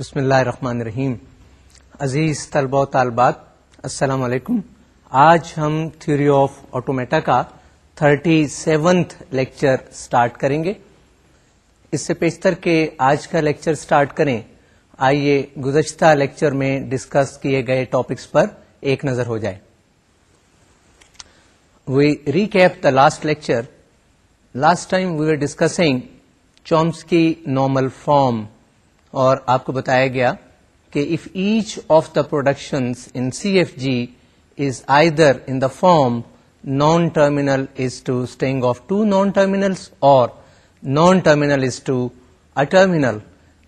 بسم اللہ الرحمن الرحیم عزیز طلبہ و طالبات السلام علیکم آج ہم تھیوری آف آٹومیٹا کا تھرٹی سیونتھ لیکچر سٹارٹ کریں گے اس سے پیشتر کے آج کا لیکچر سٹارٹ کریں آئیے گزشتہ لیکچر میں ڈسکس کیے گئے ٹاپکس پر ایک نظر ہو جائے we recap the last lecture last time we are discussing Chomsky normal form اور آپ کو بتایا گیا کہ if each of the production in C F G is either in the form non terminal is tying of two non terminal اور non terminal is to a terminal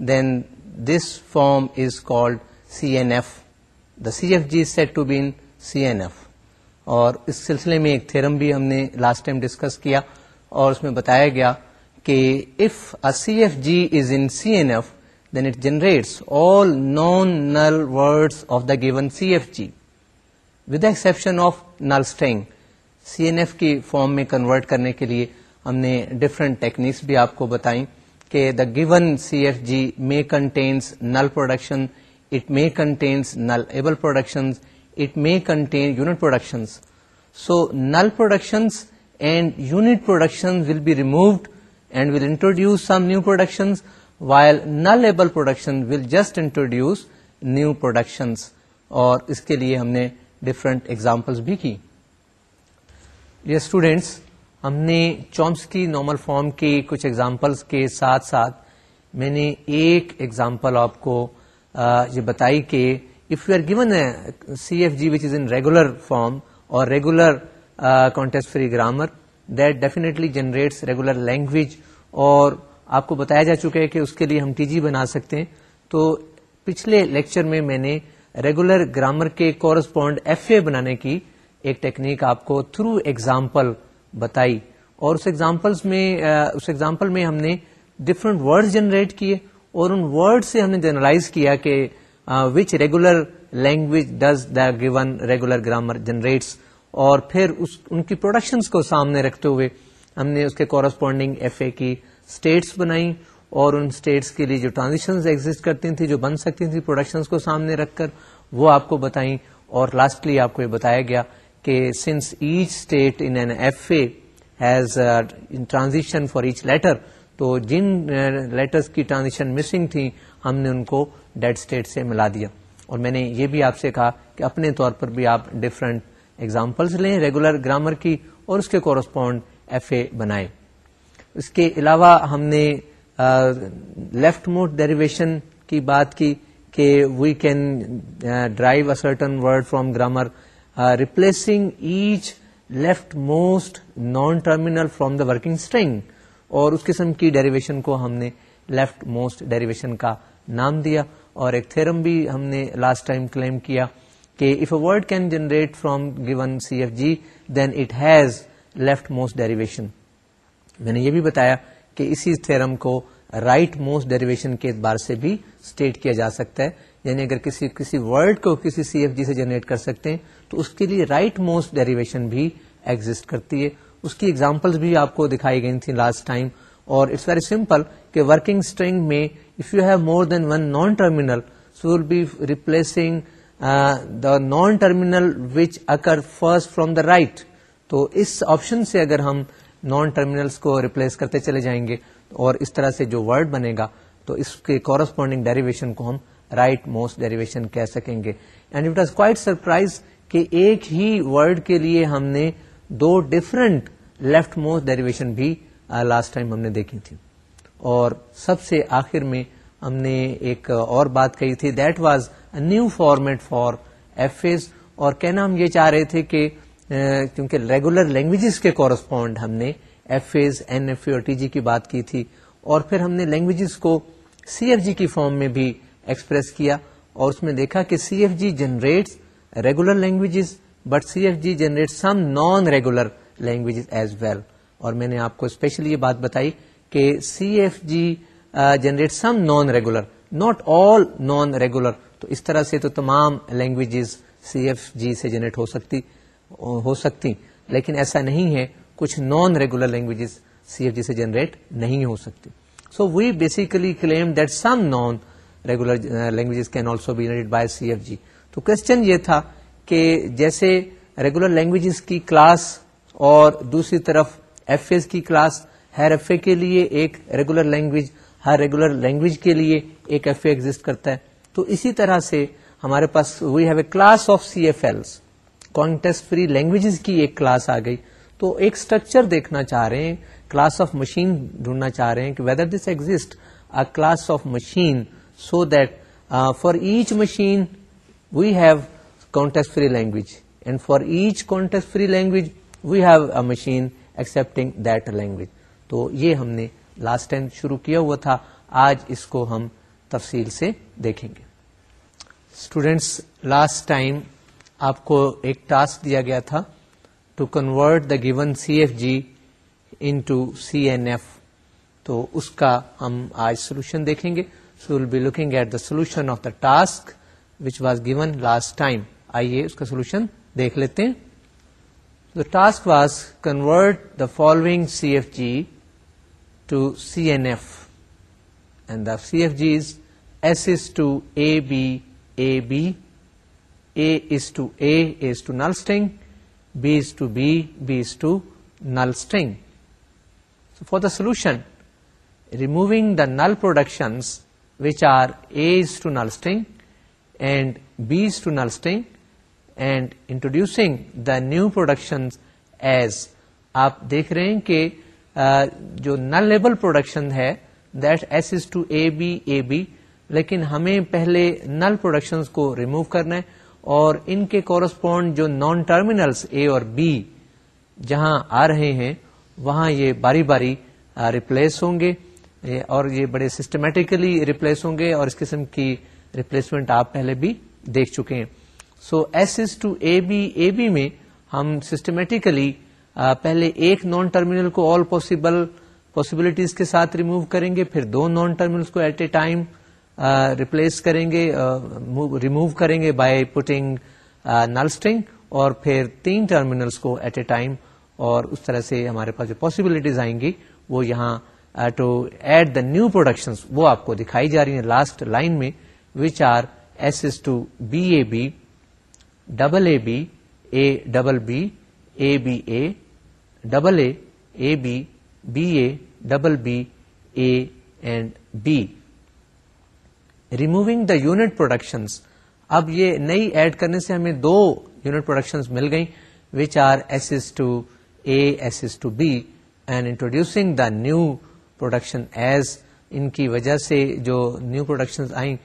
then this form is called C N F the C F G said to be C F اور اس سلسلے میں ایک theorem بھی ہم نے last time discuss کیا اور اس میں بتایا گیا کہ if C F G is in C N F then it generates all non null words of the given C F G with exception of null string C N F کی form میں convert کرنے کے لیے ہم نے different techniques بھی آپ کو بتائیں کہ the given C F G may contains null production it may contains nullable productions it may contain unit productions so null productions and unit production will be removed and will introduce some new productions while null production will just introduce new productions اور اس کے لیے ہم نے different examples بھی کی یہ students ہم نے چومس کی نارمل فارم کی کچھ ایگزامپلس کے ساتھ ساتھ میں نے ایک ایگزامپل آپ کو یہ بتائی کہ if you are given C F G which is in regular form اور regular context free grammar that definitely generates regular language اور آپ کو بتایا جا چکا ہے کہ اس کے لیے ہم ٹی جی بنا سکتے ہیں تو پچھلے لیکچر میں میں نے ریگولر گرامر کے کورسپونڈ ایف اے بنانے کی ایک ٹیکنیک آپ کو تھرو ایگزامپل بتائی اور اس ایگزامپل میں ہم نے ڈفرنٹ ورڈ جنریٹ کیے اور ان ورڈ سے ہم نے جنرلائز کیا کہ which regular language does the given regular grammar generates اور پھر اس ان کی پروڈکشنس کو سامنے رکھتے ہوئے ہم نے اس کے کورسپونڈنگ ایف اے کی اسٹیٹس بنائیں اور ان اسٹیٹس کے لیے جو ٹرانزیکشن ایگزٹ کرتی تھیں جو بن سکتی تھیں پروڈکشن کو سامنے رکھ کر وہ آپ کو بتائیں اور لاسٹلی آپ کو یہ بتایا گیا کہ since each state in N F A has transition for each letter تو جن لیٹرس کی ٹرانزیکشن مسنگ تھیں ہم نے ان کو ڈیڈ اسٹیٹ سے ملا دیا اور میں نے یہ بھی آپ سے کہا کہ اپنے طور پر بھی آپ ڈفرنٹ ایگزامپلس لیں ریگولر گرامر کی اور اس کے کورسپونڈ ایف اے بنائیں اس کے علاوہ ہم نے لیفٹ موٹ ڈیریویشن کی بات کی کہ we can derive a certain word from grammar replacing each leftmost non terminal from the working string اور اس قسم کی ڈیریویشن کو ہم نے لیفٹ موسٹ ڈیریویشن کا نام دیا اور ایک تھرم بھی ہم نے لاسٹ ٹائم کلیم کیا کہ if a word can generate from given C F G then it has leftmost derivation میں نے یہ بھی بتایا کہ اسی تھرم کو رائٹ موسٹ ڈیریویشن کے اعتبار سے بھی اسٹیٹ کیا جا سکتا ہے یعنی اگر کسی کسی ورڈ کو کسی سی ایف جی سے جنریٹ کر سکتے ہیں تو اس کے لیے رائٹ موسٹ ڈیریویشن بھی ایگزٹ کرتی ہے اس کی ایگزامپل بھی آپ کو دکھائی گئی تھیں لاسٹ ٹائم اور اٹس ویری سمپل کہ ورکنگ اسٹرنگ میں if you have more than one non terminal so will be replacing non terminal which occur first from the right تو اس آپشن سے اگر ہم نان ٹرمینلس کو ریپلیس کرتے چلے جائیں گے اور اس طرح سے جو ورڈ بنے گا تو اس کے کورسپونڈنگ ڈیریویشن کو ہم رائٹ موسٹ ڈیریویشن کہہ سکیں گے اینڈ اٹ کوائٹ سرپرائز کہ ایک ہی ورڈ کے لیے ہم نے دو ڈفرنٹ لیفٹ موسٹ ڈیریویشن بھی لاسٹ ٹائم ہم نے دیکھی تھی اور سب سے آخر میں ہم نے ایک اور بات کہی تھی that was a new format for F As اور کہنا ہم یہ چاہ رہے تھے کہ کیونکہ ریگولر لینگویجز کے کورسپونڈ ہم نے ایف ایز این ایف اور ٹی جی کی بات کی تھی اور پھر ہم نے لینگویجز کو سی ایف جی کی فارم میں بھی ایکسپریس کیا اور اس میں دیکھا کہ C F G generate regular languages but C F G generate some non regular languages as well اور میں نے آپ کو اسپیشلی یہ بات بتائی کہ C F G generate some non regular not all non regular تو اس طرح سے تو تمام لینگویجز سی ایف جی سے جنریٹ ہو سکتی ہو سکتی لیکن ایسا نہیں ہے کچھ non regular languages C F G سے جنریٹ نہیں ہو سکتی so we basically claim that some non regular languages can also be generate by C F G تو کوشچن یہ تھا کہ جیسے ریگولر لینگویجز کی کلاس اور دوسری طرف ایف ایز کی کلاس ہر ایف اے کے لیے ایک ریگولر لینگویج ہر ریگولر لینگویج کے لیے ایک ایف اے ایگزٹ کرتا ہے تو اسی طرح سے ہمارے پاس we have a class of C F Ls context free languages کی ایک کلاس آ گئی تو ایک اسٹرکچر دیکھنا چاہ رہے ہیں کلاس آف مشین ڈھونڈنا چاہ رہے ہیں کہ whether this exist a class of machine so that for each machine we have context free language and for each context free language we have a machine accepting that language تو یہ ہم نے last time شروع کیا ہوا تھا آج اس کو ہم تفصیل سے دیکھیں گے اسٹوڈینٹس لاسٹ ٹائم آپ کو ایک ٹاسک دیا گیا تھا to convert the given C F G into C F تو اس کا ہم آج سولوشن دیکھیں گے so will be looking at the solution of the task which was given last time آئیے اس کا سولوشن دیکھ لیتے was convert the following C F G to C F and the C F G is to A B A B A is to A is to null string B is to B B is to null null string for the solution removing the null production which are A is to null null string and B is to null null string and introducing the new production as آپ دیکھ رہے ہیں کہ uh, جو nullable production ہے that S is to A B A B لیکن ہمیں پہلے نل پروڈکشن کو ریموو کرنا ہے اور ان کے کورسپونڈ جو نان ٹرمینلس اے اور بی جہاں آ رہے ہیں وہاں یہ باری باری ریپلیس ہوں گے اور یہ بڑے سسٹمیٹکلی ریپلیس ہوں گے اور اس قسم کی ریپلیسمنٹ آپ پہلے بھی دیکھ چکے ہیں so S is to A B A B میں ہم سسٹمیٹیکلی پہلے ایک نان ٹرمینل کو آل پاسبل پاسبلٹیز کے ساتھ ریموو کریں گے پھر دو نان ٹرمینلس کو ایٹ اے ٹائم ریپلیس کریں گے ریموو کریں گے بائی پوٹنگ اسٹنگ اور پھر تین ٹرمینلس کو ایٹ اے ٹائم اور اس طرح سے ہمارے پاس جو پاسبلٹیز آئیں گی وہ یہاں to add the new production وہ آپ کو دکھائی جا رہی ہیں لاسٹ لائن میں which are S is to B A B double A B A double B A B A double A A B B A double B A and B removing the unit production اب یہ نئی add کرنے سے ہمیں دو unit productions مل گئی which are S is to A S is to B and introducing the new production as ان کی وجہ سے جو نیو پروڈکشنز آئیں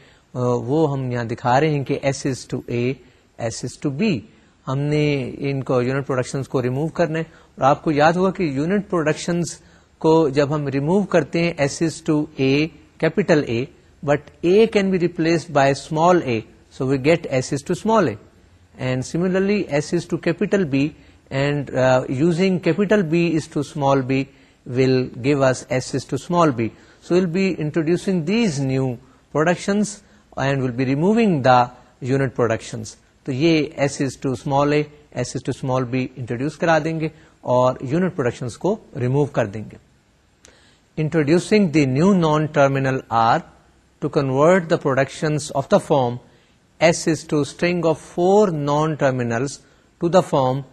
وہ ہم یہاں دکھا رہے ہیں کہ S S to A S S to B ہم نے ان کو یونٹ پروڈکشن کو ریمو کرنا ہے اور آپ کو یاد ہوا کہ یونٹ پروڈکشنز کو جب ہم ریموو کرتے ہیں S is to A capital A but A can be replace by small A so we get S to small A and similarly S is to capital B and using capital B is to small B give us S is to small b. So we'll be introducing these new productions and we'll be removing the unit productions. تو یہ S is to small A S to small B introduce کرا دیں گے اور unit productions کو remove کر دیں گے introducing the new non terminal R to convert the productions of the form S is to string of 4 non-terminals to the form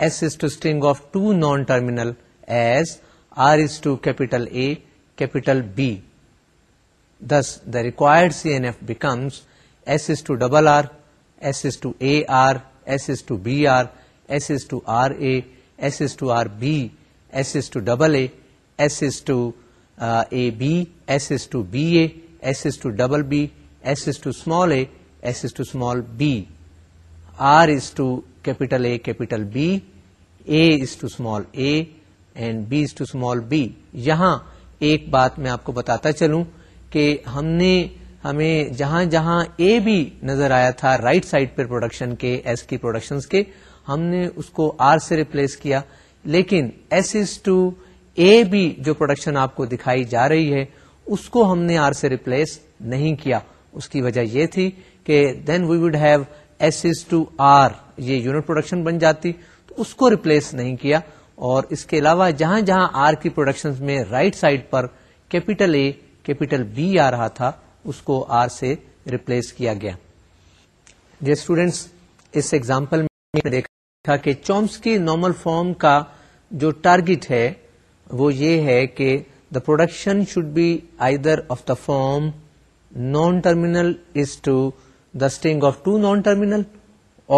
S is to string of 2 non-terminal as R is to capital A, capital B. Thus, the required CNF becomes S is to double R, S is to AR, S is to BR, S is to RA, S is to RB, S is to double A, S is to AB, S is to BA, S is to double B S is to small A S is to small B R is to capital capital B A to small A and B is to small B یہاں ایک بات میں آپ کو بتاتا چلوں کہ ہم نے ہمیں جہاں جہاں اے بھی نظر آیا تھا رائٹ سائڈ پہ پروڈکشن کے ایس کی پروڈکشن کے ہم نے اس کو آر سے ریپلیس کیا لیکن ایس از ٹو اے بھی جو پروڈکشن آپ کو دکھائی جا رہی ہے اس کو ہم نے آر سے ریپلیس نہیں کیا اس کی وجہ یہ تھی کہ then we would have S to R یہ یونٹ پروڈکشن بن جاتی تو اس کو ریپلیس نہیں کیا اور اس کے علاوہ جہاں جہاں آر کی پروڈکشن میں رائٹ right سائڈ پر کیپیٹل اے کیپیٹل بی آ رہا تھا اس کو آر سے ریپلیس کیا گیا جی اسٹوڈینٹس اس ایگزامپل میں دیکھا تھا کہ چومس کی نارمل فارم کا جو ٹارگیٹ ہے وہ یہ ہے کہ production should be either of the form non terminal is to dog to non terminal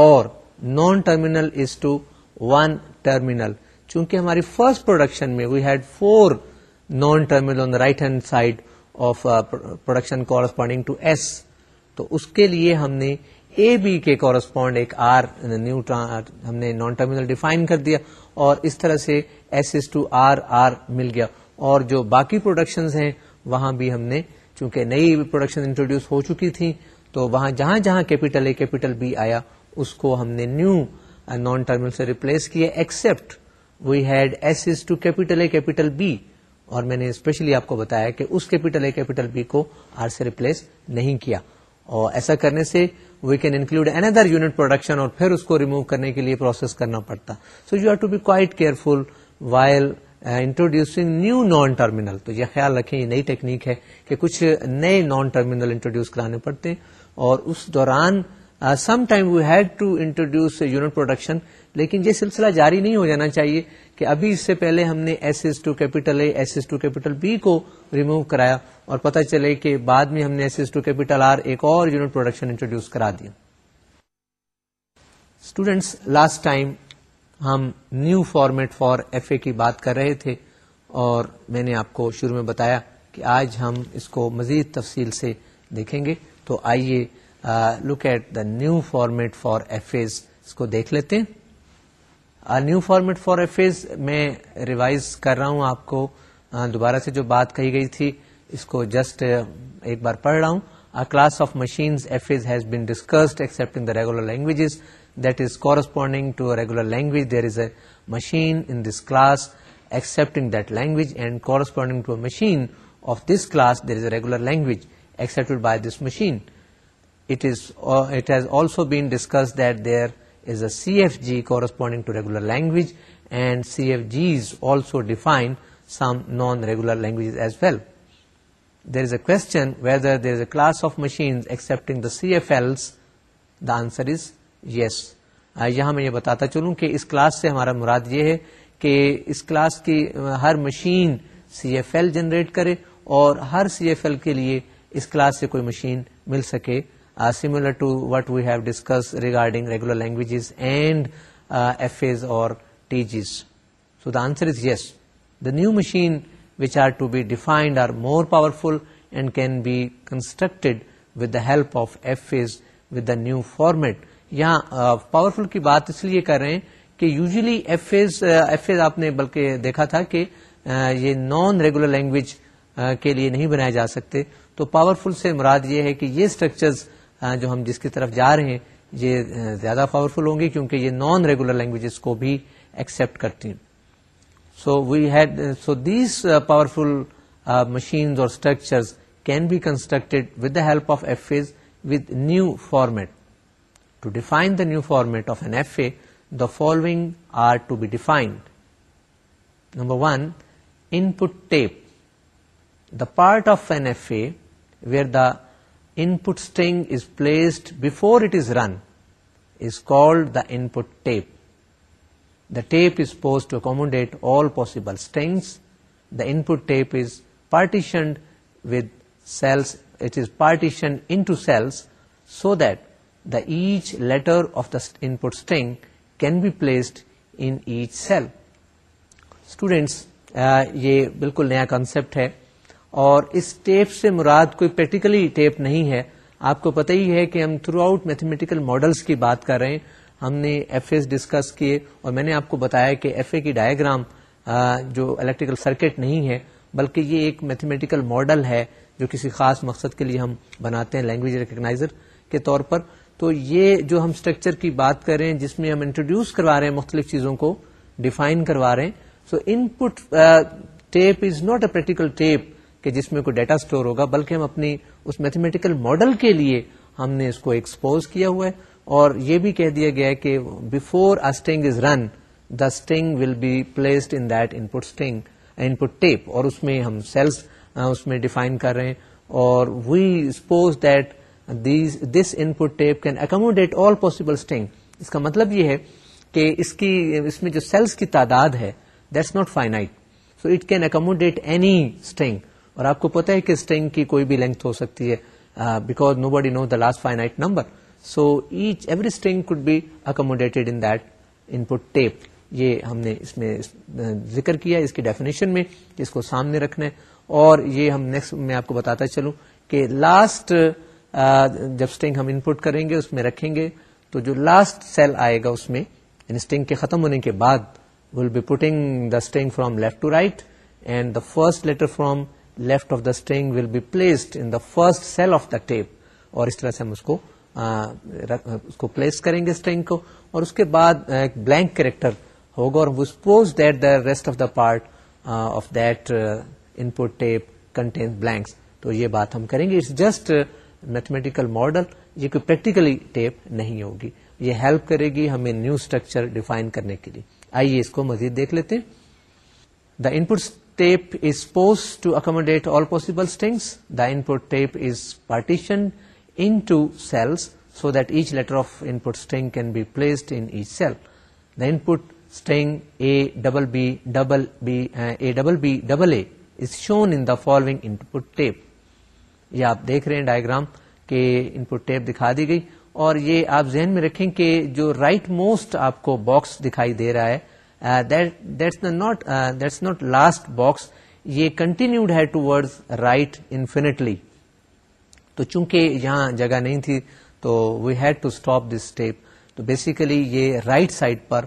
اور نان ٹرمینل چونکہ ہماری فرسٹ پروڈکشن میں we'd four non terminal right hand side of production corresponding to S تو اس کے لیے ہم نے اے بی کے کورسپونڈ ایک آر نیو ہم نے نان ٹرمینل ڈیفائن کر دیا اور اس طرح سے S S to R R مل گیا اور جو باقی پروڈکشنز ہیں وہاں بھی ہم نے چونکہ نئی پروڈکشن انٹروڈیوس ہو چکی تھیں تو وہاں جہاں جہاں کیپیٹل اے کیپیٹل بی آیا اس کو ہم نے نیو نان ٹرمنل سے ریپلیس کیا except we had S is to capital A capital B اور میں نے اسپیشلی آپ کو بتایا کہ اس کیپیٹل اے کیپیٹل بی کو آر سے ریپلیس نہیں کیا اور ایسا کرنے سے we can include another unit production اور پھر اس کو ریمو کرنے کے لیے پروسیس کرنا پڑتا so you have to be quite careful while introducing new non terminal تو یہ خیال رکھیں یہ نئی ٹیکنیک ہے کہ کچھ نئے نان ٹرمینل انٹروڈیوس کرانے پڑتے ہیں اور اس دوران some time we had to introduce unit production لیکن یہ سلسلہ جاری نہیں ہو جانا چاہیے کہ ابھی اس سے پہلے ہم نے S S to capital A S S to capital B کو ریموو کرایا اور پتہ چلے کہ بعد میں ہم نے S S to capital R ایک اور یونٹ پروڈکشن انٹروڈیوس کرا دیا اسٹوڈینٹس لاسٹ ٹائم ہم new format for F A کی بات کر رہے تھے اور میں نے آپ کو شروع میں بتایا کہ آج ہم اس کو مزید تفصیل سے دیکھیں گے تو آئیے look at the new format for F As اس کو دیکھ لیتے ہیں new format for F As میں ریوائز کر رہا ہوں آپ کو uh, دوبارہ سے جو بات کہی گئی تھی اس کو جسٹ uh, ایک بار پڑھ رہا ہوں class of machine discussed accept in regular languages that is corresponding to a regular language. There is a machine in this class accepting that language, and corresponding to a machine of this class there is a regular language accepted by this machine. It uh, has also been discussed that there is a CFG corresponding to regular language, and CFGs also define some non-regular languages as well. There is a question whether there is a class of machines accepting the CFLs. The answer is yes یہاں میں یہ بتاتا چلوں کہ اس class سے ہمارا مراد یہ ہے کہ اس کلاس کی ہر machine C F L generate کرے اور ہر سی ایف ایل کے لیے اس کلاس سے کوئی مشین مل سکے similar to what we have discuss regarding regular languages and F As اور T Gs so the answer is yes the new machine which are to be defined are more powerful and can be constructed with the help of F As with the new format یہاں powerful کی بات اس لیے کر رہے ہیں کہ usually F As F As آپ نے بلکہ دیکھا تھا کہ یہ نان ریگولر لینگویج کے لیے نہیں بنائے جا سکتے تو پاورفل سے مراد یہ ہے کہ یہ اسٹرکچرز جو ہم جس کی طرف جا رہے ہیں یہ زیادہ پاورفل ہوں گے کیونکہ یہ نان ریگولر لینگویجز کو بھی ایکسپٹ کرتی ہیں so we had so these powerful machines اور structures can be constructed with the help of F As with new format To define the new format of an FA, the following are to be defined. Number one, input tape. The part of an FA where the input string is placed before it is run is called the input tape. The tape is supposed to accommodate all possible strings. The input tape is partitioned into cells so that each letter of the input string can be placed in each cell students یہ بالکل نیا concept ہے اور اس tape سے مراد کوئی practically tape نہیں ہے آپ کو پتہ ہی ہے کہ ہم تھرو آؤٹ میتھمیٹیکل ماڈلس کی بات کر رہے ہیں ہم نے ایف اے ڈسکس کیے اور میں نے آپ کو بتایا کہ ایف اے کی ڈائگرام جو الیکٹریکل سرکٹ نہیں ہے بلکہ یہ ایک میتھمیٹیکل ماڈل ہے جو کسی خاص مقصد کے لیے ہم بناتے ہیں لینگویج ریکگنائزر کے طور پر تو یہ جو ہم اسٹرکچر کی بات کر رہے ہیں جس میں ہم انٹروڈیوس کروا رہے ہیں مختلف چیزوں کو ڈیفائن کروا رہے ہیں so input tape is not a practical tape کہ جس میں کوئی ڈیٹا اسٹور ہوگا بلکہ ہم اپنی اس میتھمیٹیکل ماڈل کے لیے ہم نے اس کو ایکسپوز کیا ہوا ہے اور یہ بھی کہہ دیا گیا ہے کہ before string is run the string will be placed in that in in put put tape اور اس میں ہم سیلس uh, اس میں ڈیفائن کر رہے ہیں اور we suppose that this input tape can accommodate all possible اس کا مطلب یہ ہے کہ اس کی اس میں جو سیلس کی تعداد ہے that's not finite so it can accommodate any string اور آپ کو پتا ہے کہ اسٹینگ کی کوئی بھی لینتھ ہو سکتی ہے because nobody know the last finite number so each every string could be accommodated in that input tape یہ ہم نے اس میں ذکر کیا اس کی ڈیفینیشن میں اس کو سامنے رکھنا ہے اور یہ ہم نیکسٹ میں آپ کو بتاتا چلوں کہ لاسٹ جب اسٹنگ ہم ان پٹ کریں گے اس میں رکھیں گے تو جو لاسٹ سیل آئے گا اس میں اسٹنگ یعنی کے ختم ہونے کے بعد will be putting the from left to right and the first letter from left of the string will be placed in the first cell of the tape اور اس طرح سے ہم اس کو اس کو پلیس کریں گے اسٹنگ کو اور اس کے بعد ایک بلینک کریکٹر ہوگا اور suppose that the rest of the part of that input tape content blanks تو یہ بات ہم کریں گے اٹس جسٹ میتھمیٹیکل ماڈل یہ کوئی پریکٹیکلی ٹیپ نہیں ہوگی یہ ہیلپ کرے گی ہمیں نیو اسٹرکچر ڈیفائن کرنے کے لیے آئیے اس کو مزید دیکھ لیتے the tape is posed to accommodate all possible strings the input tape is partition into cells so that each letter of in string can be placed in each cell the input string A double B double B A double B double A is shown in the following input tape یہ آپ دیکھ رہے ہیں diagram کہ input tape دکھا دی گئی اور یہ آپ ذہن میں رکھیں کہ جو رائٹ موسٹ آپ کو باکس دکھائی دے رہا ہے ناٹ دیٹس لاسٹ باکس یہ کنٹینیوڈ ہے ٹو ورڈ رائٹ انفینٹلی تو چونکہ یہاں جگہ نہیں تھی تو we had to stop this تو بیسیکلی یہ رائٹ right سائڈ پر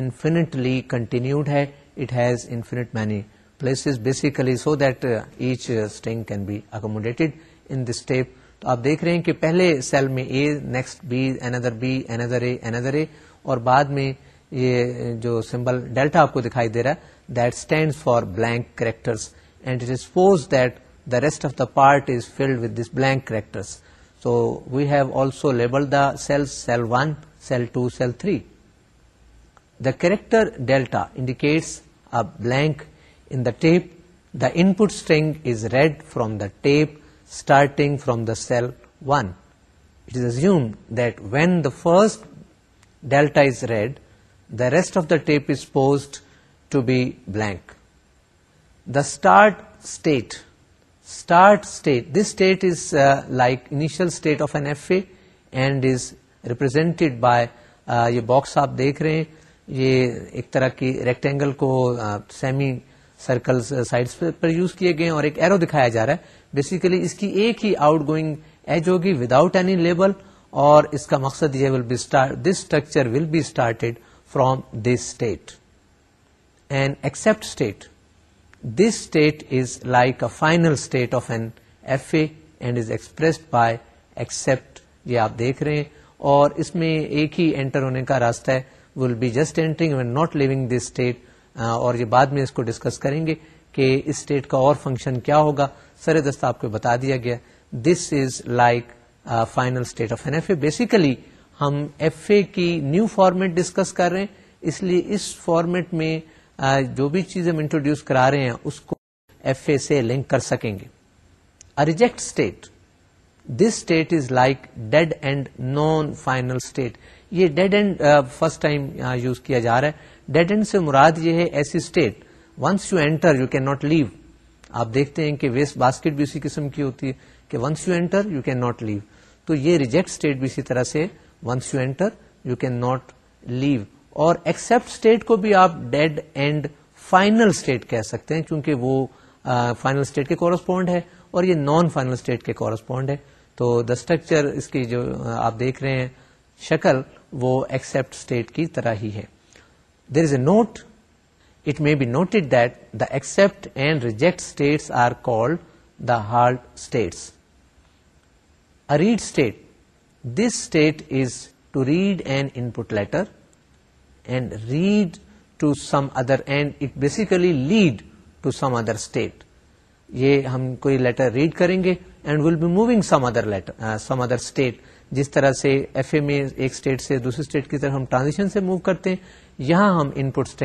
انفینٹلی کنٹینیوڈ ہے it has infinite many places basically so that each string can be accommodated in this step تو آپ دیکھ رہے ہیں کہ پہلے سیل میں A next B other B another A another A اور بعد میں یہ uh, جو سمبل ڈیلٹا آپ کو دکھائی دے رہا ہے that stand for blank characters and it is suppose that the rest of the part is filled with this blank character we have also label the cell cell one cell two cell three the character delta indicates a blank tape read from read from the tape starting from the cell one assumed that when the first delta is read the rest of the tape is posed to be blank the start state start state this state is like like state of an F A and is represented by یہ box آپ دیکھ رہے ہیں یہ ایک طرح کی rectangle کو سیمی سرکل سائڈ پر یوز کیے گئے اور ایک ایرو دکھایا جا رہا ہے بیسیکلی اس کی ایک ہی آؤٹ گوئنگ ایج ہوگی ود آؤٹ اینی لیبل اور اس کا مقصد یہ will be start this structure will be started from this state and accept state this state is like a final state of an F A and is expressed by accept یہ آپ دیکھ رہے ہیں اور اس میں ایک ہی انٹر ہونے کا راستہ ہے will be just entering not leaving this state ہاں، اور یہ بعد میں اس کو ڈسکس کریں گے کہ اسٹیٹ کا اور فنکشن کیا ہوگا سر دست آپ کو بتا دیا گیا this is like final state of an F A basically ہم ایف اے کی نیو فارمیٹ ڈسکس کر رہے ہیں اس لیے اس فارمیٹ میں جو بھی چیز ہم انٹروڈیوس کرا رہے ہیں اس کو ایف اے سے لنک کر سکیں گے reject state this state is like dead end non final state یہ dead end first time use کیا جا رہا ہے ڈیڈ اینڈ سے مراد یہ ہے ایسی state once you enter you can not leave آپ دیکھتے ہیں کہ ویسٹ باسکٹ بھی اسی قسم کی ہوتی ہے کہ once you enter you can not leave تو یہ ریجیکٹ اسٹیٹ بھی اسی طرح سے once you enter you can not leave اور ایکسپٹ اسٹیٹ کو بھی آپ ڈیڈ اینڈ فائنل اسٹیٹ کہہ سکتے ہیں کیونکہ وہ فائنل اسٹیٹ کے کورسپونڈ ہے اور یہ نان فائنل اسٹیٹ کے کورسپونڈ ہے تو دا اسٹرکچر اس کی جو آپ دیکھ رہے ہیں شکل وہ ایکسپٹ اسٹیٹ کی طرح ہی ہے there is a note it may be note that accept and reject state are called the halt state state this state is to read and in پیٹرسکلی lead to some other state یہ ہم کوئی letter read کریں گے and we'll be moving some other letter some other state جس طرح سے F A میں ایک اسٹیٹ سے دوسرے اسٹیٹ کی طرف ہم ٹرانزیشن سے موو کرتے ہیں یہاں ہم ان پٹ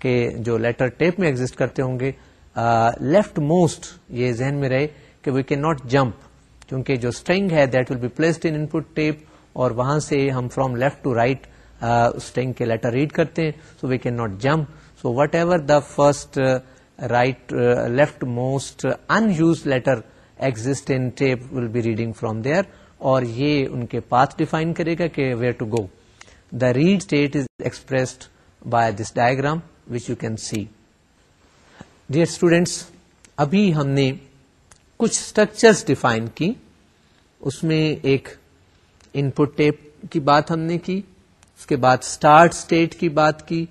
کے جو لیٹر ٹیپ میں ایگزٹ کرتے ہوں گے لیفٹ موسٹ یہ ذہن میں رہے کہ وی کین ناٹ جمپ کیونکہ جو اسٹرنگ ہے that will be placed input tape اور وہاں سے ہم from left to right string کے لیٹر ریڈ کرتے ہیں so we can not jump so whatever the first right left most unused letter exit in tape will be reading from there اور یہ ان کے پاتھ ڈیفائن کرے گا کہ where to go the read state is expressed by this diagram which you can see students ابھی ہم نے کچھ اسٹرکچرس ڈیفائن کی اس میں ایک ان پٹ ٹیپ کی بات ہم نے کی اس کے بعد اسٹارٹ اسٹیٹ کی بات کی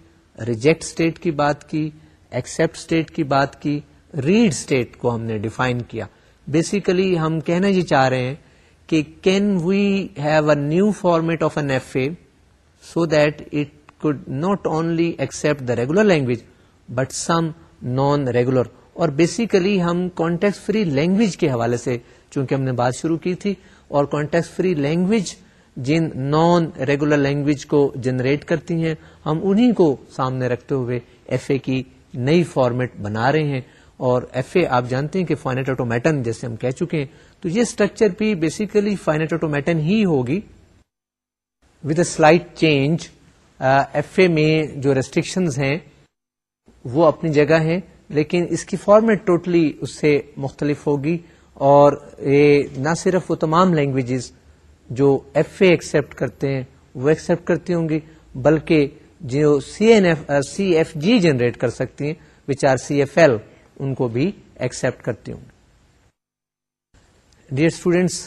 ریجیکٹ اسٹیٹ کی بات کی ایکسپٹ اسٹیٹ کی بات کی ریڈ اسٹیٹ کو ہم نے ڈیفائن کیا بیسیکلی ہم کہنا یہ چاہ رہے ہیں کہ can we have a new format of an F A so that it could not only accept the regular language but some non regular اور بیسیکلی ہم کانٹیکس فری لینگویج کے حوالے سے چونکہ ہم نے بات شروع کی تھی اور کانٹیکس فری لینگویج جن نان ریگولر لینگویج کو جنریٹ کرتی ہیں ہم انہی کو سامنے رکھتے ہوئے ایف اے کی نئی فارمیٹ بنا رہے ہیں اور ایف اے آپ جانتے ہیں کہ فائنٹ آٹومیٹن جیسے ہم کہہ چکے ہیں تو یہ اسٹرکچر بھی بیسیکلی فائنٹ آٹومیٹن ہی ہوگی a slight change F A میں جو ریسٹرکشنز ہیں وہ اپنی جگہ ہیں لیکن اس کی فارمیٹ ٹوٹلی totally اس سے مختلف ہوگی اور یہ نہ صرف وہ تمام لینگویجز جو ایف اے ایکسیپٹ کرتے ہیں وہ ایکسیپٹ کرتی ہوں گی بلکہ جو C N F C F G generate کر سکتی ہیں which are C F L ان کو بھی ایکسیپٹ کرتی ہوں گی ڈیئر اسٹوڈینٹس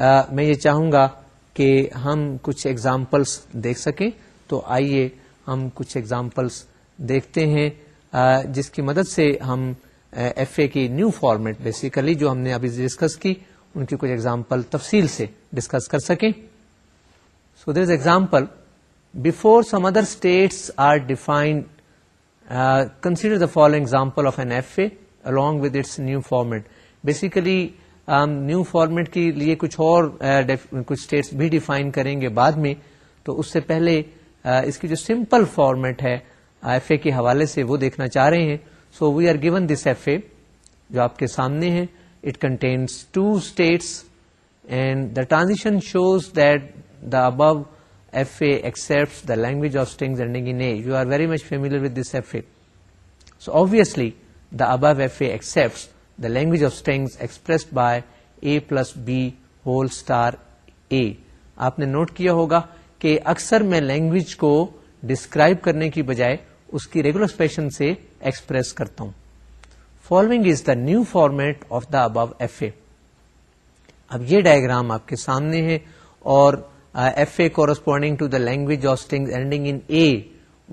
uh, میں یہ چاہوں گا کہ ہم کچھ ایگزامپلس دیکھ سکیں تو آئیے ہم کچھ ایگزامپلس دیکھتے ہیں جس کی مدد سے ہم ایف اے کی نیو فارمیٹ بیسیکلی جو ہم نے ابھی ڈسکس کی ان کی کچھ ایگزامپل تفصیل سے ڈسکس کر سکیں so there is example before some other states are defined consider the following example of N F A along with its new format. Basically, ہم نیو فارمیٹ کے لیے کچھ اور کچھ اسٹیٹس بھی ڈیفائن کریں گے بعد میں تو اس سے پہلے اس کی جو سمپل فارمیٹ ہے ایف اے کے حوالے سے وہ دیکھنا چاہ رہے ہیں so we are given this F A جو آپ کے سامنے ہے it contains two states and the transition shows that the the above F A accept language of A you are very much familiar with this F A so obviously the above F A accept language of a by A plus B a آپ نے note کیا ہوگا کہ اکثر میں language کو describe کرنے کی بجائے اس کی ریگولر فیشن سے ایکسپریس کرتا ہوں following is the new format of the above F A اب یہ ڈائگرام آپ کے سامنے ہے اور F A corresponding to the language of string ending in A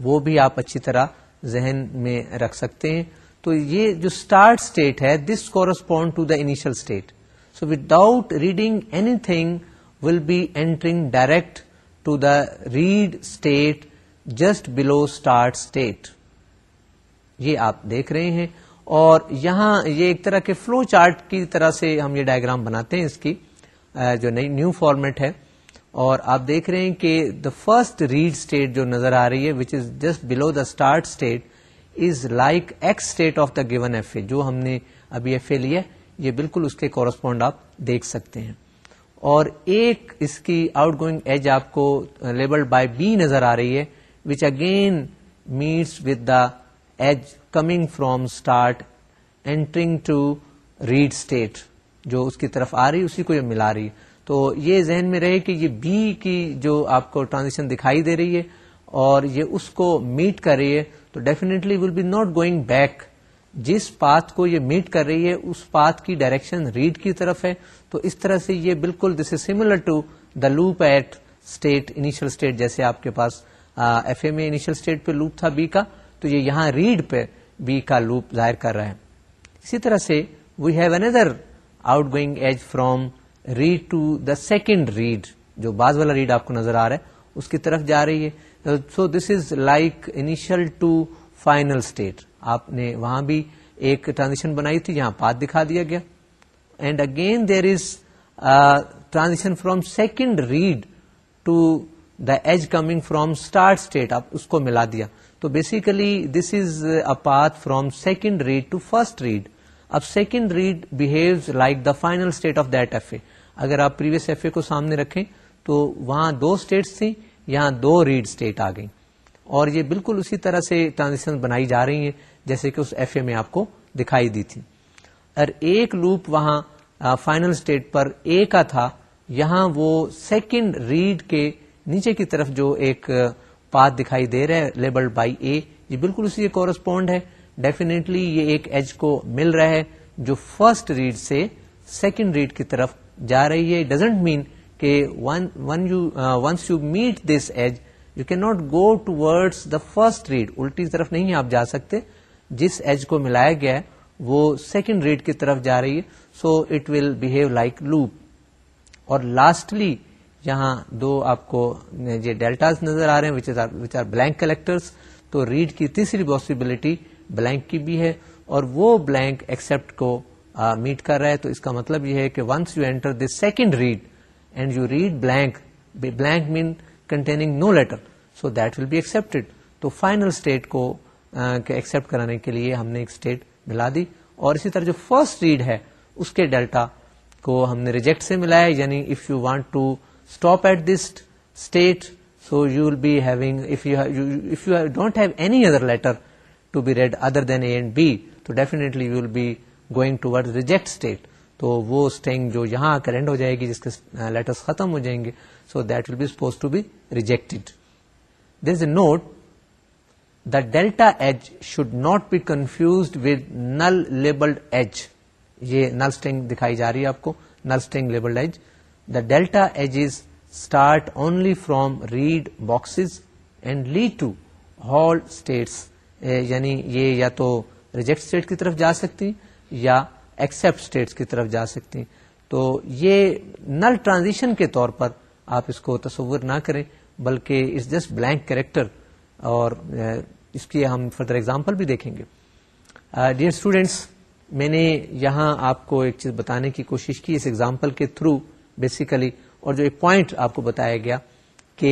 وہ بھی آپ اچھی طرح ذہن میں رکھ سکتے ہیں تو یہ جو اسٹارٹ اسٹیٹ ہے this correspond to the initial state so without reading anything will be entering direct to the read state just below start state یہ آپ دیکھ رہے ہیں اور یہاں یہ ایک طرح کے فلو چارٹ کی طرح سے ہم یہ ڈائگرام بناتے ہیں اس کی جو نئی نیو فارمیٹ ہے اور آپ دیکھ رہے ہیں کہ دا فرسٹ ریڈ اسٹیٹ جو نظر آ رہی ہے which is just below the start state is like X state of the given F A جو ہم نے ابھی ایف اے لیا یہ بالکل اس کے کورسپونڈ آپ دیکھ سکتے ہیں اور ایک اس کی آؤٹ گوئنگ ایج آپ کو لیبل بائی بی نظر آ رہی ہے which again meets with the edge coming from start entering to read state جو اس کی طرف آ رہی اسی کو یہ ملا رہی ہے تو یہ ذہن میں رہے کہ یہ بی کی جو آپ کو ٹرانزیشن دکھائی دے رہی ہے اور یہ اس کو میٹ کر رہی ہے تو definitely will be not going back جس پاتھ کو یہ میٹ کر رہی ہے اس پاتھ کی ڈائریکشن ریڈ کی طرف ہے تو اس طرح سے یہ بالکل this is similar to the loop at state initial جیسے آپ کے پاس ایف اے انیشل لوپ تھا بی کا تو یہ یہاں ریڈ پہ بی کا لوپ ظاہر کر رہا ہے اسی طرح سے we have another outgoing edge from read to the second read جو باز والا ریڈ آپ کو نظر آ رہا ہے اس کی طرف جا رہی ہے so this is like initial state آپ نے وہاں بھی ایک ٹرانزیشن بنائی تھی جہاں پاتھ دکھا دیا گیا and again there is transition from second read to the edge coming from start state آپ اس کو ملا دیا تو basically this is a path from second read to first read اب second read behaves like the final state of that F A اگر آپ previous F A کو سامنے رکھیں تو وہاں دو اسٹیٹس تھیں یہاں دو ریڈ اسٹیٹ آ گئی اور یہ بالکل اسی طرح سے ٹرانزیکشن بنائی جا رہی ہیں جیسے کہ اس ایف اے میں آپ کو دکھائی دی تھی اور ایک لوپ وہاں فائنل اسٹیٹ پر اے کا تھا یہاں وہ سیکنڈ ریڈ کے نیچے کی طرف جو ایک پات دکھائی دے رہا ہے لیبل بائی اے یہ بالکل اسی کورسپونڈ ہے ڈیفینیٹلی یہ ایک ایج کو مل رہا ہے جو فرسٹ ریڈ سے سیکنڈ ریڈ کی طرف جا رہی ہے doesn't mean one you once you meet this edge you can not go toward the first read الٹی طرف نہیں آپ جا سکتے جس ایج کو ملایا گیا ہے وہ سیکنڈ ریڈ کی طرف جا رہی ہے so it will behave like loop اور لاسٹلی یہاں دو آپ کو یہ ڈیلٹاز نظر آ رہے ہیں وچ آر بلینک کلیکٹرس تو ریڈ کی تیسری پاسبلٹی بلینک کی بھی ہے اور وہ بلینک ایکسپٹ کو میٹ کر رہا ہے تو اس کا مطلب یہ ہے کہ once you enter this second read and you read blank blank mean containing no letter so that will be accepted تو فائنل اسٹیٹ کو ایکسپٹ کرانے کے لیے ہم نے ایک اسٹیٹ ملا دی اور اسی طرح جو فرسٹ ریڈ ہے اس کے ڈیلٹا کو ہم نے ریجیکٹ سے ملایا یعنی if you want to stop at this state so you will if you don't have any other letter to be read other than A and B تو definitely you be going to reject state تو وہ string جو یہاں current ہو جائے گی جس کے letters ختم ہو جائیں گے so that will be suppose to shows reject note the delta edge should not be confused with null labelled edge یہ نل اسٹینگ دکھائی جا رہی ہے آپ کو null string labelled edge the delta edge is start only from read boxes and lead to halt states یعنی یہ یا تو ریجیکٹ اسٹیٹ کی طرف جا سکتی یا ایکسپٹ اسٹیٹس کی طرف جا سکتے ہیں تو یہ نل ٹرانزیشن کے طور پر آپ اس کو تصور نہ کریں بلکہ اس جسٹ بلینک کریکٹر اور اس کی ہم فردر اگزامپل بھی دیکھیں گے ڈیئر اسٹوڈینٹس میں نے یہاں آپ کو ایک چیز بتانے کی کوشش کی اس ایگزامپل کے تھرو بیسیکلی اور جو ایک پوائنٹ آپ کو بتایا گیا کہ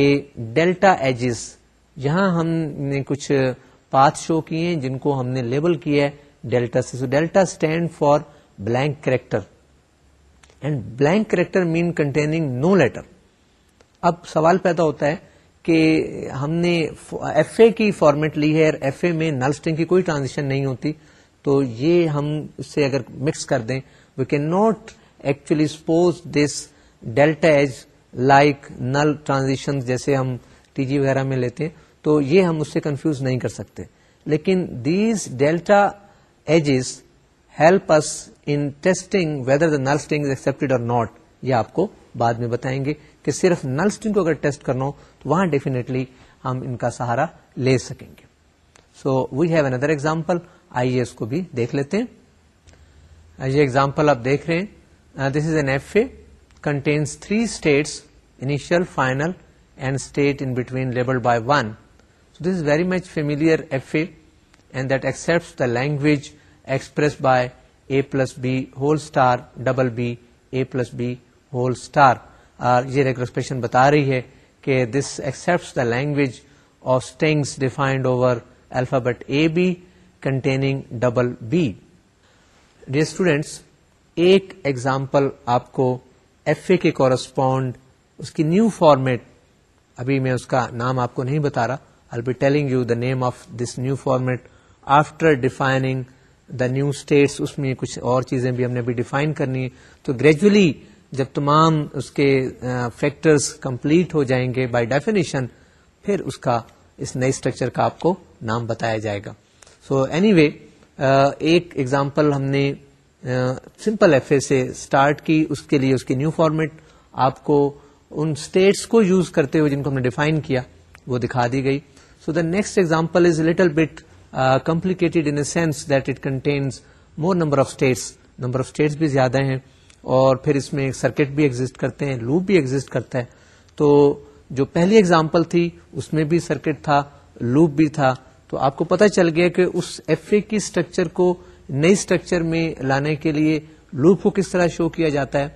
ڈیلٹا ایجز یہاں ہم نے کچھ پات شو کیے ہیں جن کو ہم نے لیبل کیا ہے ڈیلٹا سے delta stand for blank character and blank character mean containing no letter اب سوال پیدا ہوتا ہے کہ ہم نے ایف اے کی فارمیٹ لی ہے ایف اے میں نل اسٹنگ کی کوئی ٹرانزیکشن نہیں ہوتی تو یہ ہم اس سے اگر مکس کر دیں we can not actually suppose this delta edge like null transaction جیسے ہم ٹی جی وغیرہ میں لیتے ہیں تو یہ ہم اس سے کنفیوز نہیں کر سکتے لیکن these delta edges help us in testing whether the null string is accepted اور ناٹ یہ آپ کو بعد میں بتائیں گے کہ صرف نل اسٹنگ کو اگر ٹیسٹ کرنا ہو تو وہاں ڈیفینیٹلی ہم ان کا سہارا لے سکیں گے so we have another example آئیے اس کو بھی دیکھ لیتے ہیں یہ ایگزامپل آپ دیکھ رہے ہیں this is N F A contains three states initial final and state in between label by one so this is very much familiar F A and that accept the language express by A plus B whole star double B A plus B whole star یہ regular expression بتا رہی ہے کہ this accept the language of strings defined over alphabet A B containing double B students ایک example آپ کو F A کے correspond اس کی نیو فارمیٹ ابھی میں اس کا نام آپ کو نہیں بتا رہا I be telling you the name of this new format after defining the new states اس میں کچھ اور چیزیں بھی ہم نے بھی ڈیفائن کرنی ہے تو گریجولی جب تمام اس کے فیکٹرس کمپلیٹ ہو جائیں گے بائی ڈیفینیشن پھر اس کا اس نئے اسٹرکچر کا آپ کو نام بتایا جائے گا سو اینی وے ایک ایگزامپل ہم نے سمپل ایف اے سے اسٹارٹ کی اس کے لیے اس کی نیو فارمیٹ آپ کو ان اسٹیٹس کو یوز کرتے ہوئے جن کو ہم نے ڈیفائن کیا وہ دکھا دی گئی so the next example is little bit complicated in a sense that it contains more number of states number of states بھی زیادہ ہیں اور پھر اس میں سرکٹ بھی ایگزٹ کرتے ہیں لوپ بھی ایگزٹ کرتا ہے تو جو پہلی اگزامپل تھی اس میں بھی سرکٹ تھا لوپ بھی تھا تو آپ کو پتہ چل گیا کہ اس ایف اے کی اسٹرکچر کو نئی اسٹرکچر میں لانے کے لیے لوپ کو کس طرح شو کیا جاتا ہے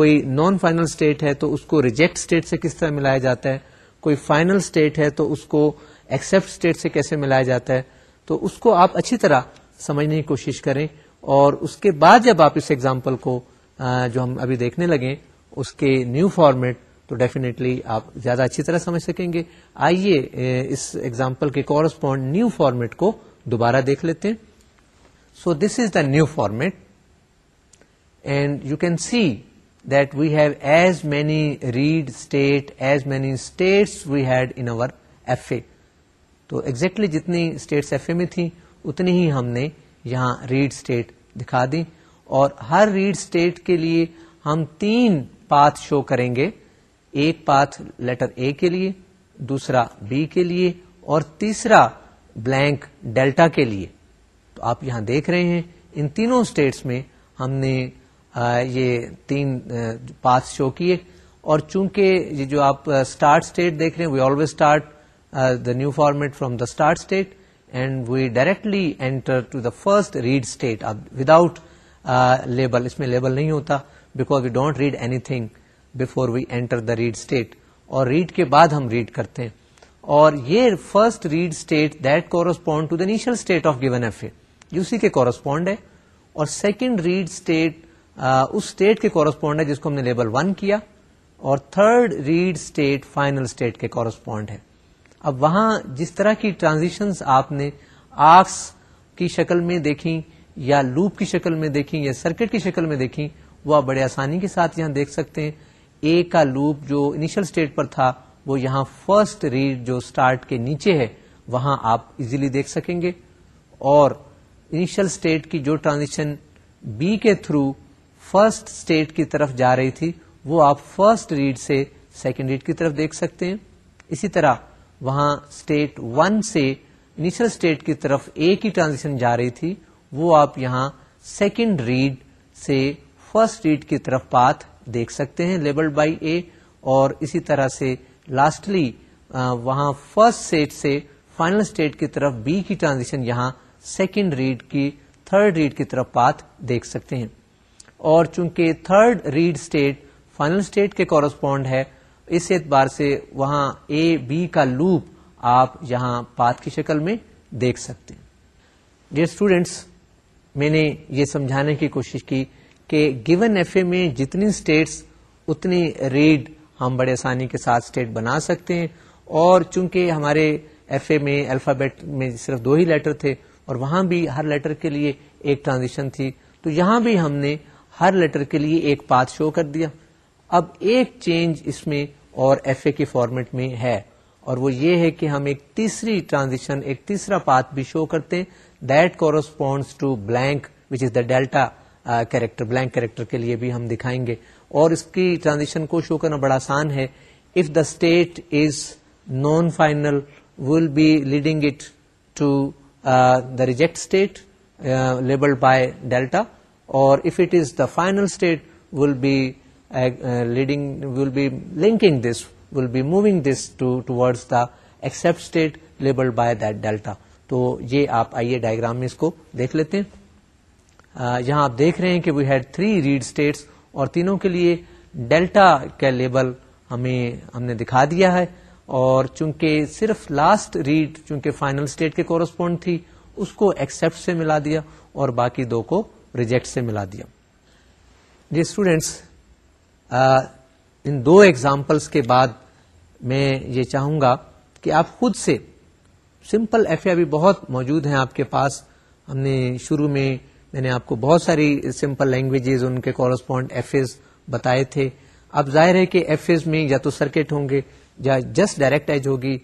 کوئی نان فائنل اسٹیٹ ہے تو اس کو ریجیکٹ اسٹیٹ سے کس طرح ملایا جاتا ہے کوئی فائنل اسٹیٹ ہے تو اس کو ایکسپٹ اسٹیٹ سے کیسے ملایا جاتا ہے تو اس کو آپ اچھی طرح سمجھنے کی کوشش کریں اور اس کے بعد جب آپ اس ایگزامپل کو جو ہم ابھی دیکھنے لگے اس کے نیو فارمیٹ تو ڈیفینیٹلی آپ زیادہ اچھی طرح سمجھ سکیں گے آئیے اس ایگزامپل کے کورسپونڈ نیو فارمیٹ کو دوبارہ دیکھ لیتے ہیں so this is the new format and you can see that we have as many read state as many states we had in F A تو ایگزیکٹلی exactly جتنی states F A میں تھیں اتنی ہی ہم نے یہاں ریڈ اسٹیٹ دکھا دی اور ہر ریڈ اسٹیٹ کے لیے ہم تین پاتھ شو کریں گے ایک پاتھ لیٹر اے کے لیے دوسرا بی کے لیے اور تیسرا بلینک ڈیلٹا کے لیے تو آپ یہاں دیکھ رہے ہیں ان تینوں اسٹیٹس میں ہم نے یہ تین پاتھ شو کیے اور چونکہ یہ جو آپ اسٹارٹ اسٹیٹ دیکھ رہے ہیں we always start the new format from the start state and we directly enter to the first read state اب وداؤٹ لیبل اس میں لیبل نہیں ہوتا because we don't read anything before we enter the read state اور read کے بعد ہم read کرتے ہیں اور یہ first read state correspond to the initial state of given F A you see کے کورسپونڈ ہے اور سیکنڈ ریڈ اسٹیٹ اسٹیٹ کے کورسپونڈ ہے جس کو ہم نے لیبل ون کیا اور third read state final state کے کورسپونڈ ہے اب وہاں جس طرح کی ٹرانزیشنز آپ نے آرکس کی شکل میں دیکھیں یا لوپ کی شکل میں دیکھیں یا سرکٹ کی شکل میں دیکھیں وہ آپ بڑے آسانی کے ساتھ یہاں دیکھ سکتے ہیں اے کا لوپ جو انیشل اسٹیٹ پر تھا وہ یہاں فرسٹ ریڈ جو اسٹارٹ کے نیچے ہے وہاں آپ ایزیلی دیکھ سکیں گے اور انیشل اسٹیٹ کی جو ٹرانزیشن بی کے تھرو فرسٹ اسٹیٹ کی طرف جا رہی تھی وہ آپ فرسٹ ریڈ سے سیکنڈ ریڈ کی طرف دیکھ سکتے ہیں اسی طرح وہاں اسٹیٹ سے انیشل اسٹیٹ کی طرف اے کی ٹرانزیشن جا رہی تھی وہ آپ یہاں سیکنڈ ریڈ سے فرسٹ ریڈ کی طرف پاتھ دیکھ سکتے ہیں لیبل بائی اے اور اسی طرح سے لاسٹلی وہاں فرسٹ سیٹ سے فائنل اسٹیٹ کی طرف بی کی ٹرانزیشن یہاں سیکنڈ ریڈ کی تھرڈ ریڈ کی طرف پاتھ دیکھ سکتے ہیں اور چونکہ third read state final state کے کورسپونڈ ہے اس اعتبار سے وہاں اے بی کا لوپ آپ یہاں پات کی شکل میں دیکھ سکتے ہیں ڈیئر اسٹوڈینٹس میں نے یہ سمجھانے کی کوشش کی کہ گیون ایف اے میں جتنی اسٹیٹس اتنی ریڈ ہم بڑے آسانی کے ساتھ اسٹیٹ بنا سکتے ہیں اور چونکہ ہمارے ایف اے میں الفابیٹ میں صرف دو ہی لیٹر تھے اور وہاں بھی ہر لیٹر کے لیے ایک ٹرانزیشن تھی تو یہاں بھی ہم نے ہر لیٹر کے لیے ایک پاتھ شو کر دیا اب ایک چینج اس میں اور ایف اے کے فارمیٹ میں ہے اور وہ یہ ہے کہ ہم ایک تیسری ٹرانزیشن ایک تیسرا پات بھی شو کرتے ہیں that corresponds to blank which is the delta character blank character کے لیے بھی ہم دکھائیں گے اور اس کی ٹرانزیشن کو شو کرنا بڑا آسان ہے if the state is non final will be leading it to the reject state labelled by delta اور if it is the final state will be leading will be linking this will be that delta تو یہ آپ آئیے diagram میں اس کو دیکھ لیتے ہیں یہاں آپ دیکھ رہے ہیں کہ we had three read states اور تینوں کے لیے ڈیلٹا کا لیبل ہمیں ہم نے دکھا دیا ہے اور چونکہ صرف لاسٹ ریڈ چونکہ فائنل اسٹیٹ کے کورسپونڈ تھی اس کو ایکسپٹ سے ملا دیا اور باقی دو کو ریجیکٹ سے ملا دیا جی اسٹوڈینٹس ان دو ایگزامپلس کے بعد میں یہ چاہوں گا کہ آپ خود سے سمپل ایف بھی بہت موجود ہیں آپ کے پاس ہم نے شروع میں میں نے آپ کو بہت ساری سمپل لینگویجز ان کے کورسپونڈ ایف ایز بتائے تھے اب ظاہر ہے کہ ایف ایز میں یا تو سرکٹ ہوں گے یا جسٹ ڈائریکٹ ایج ہوگی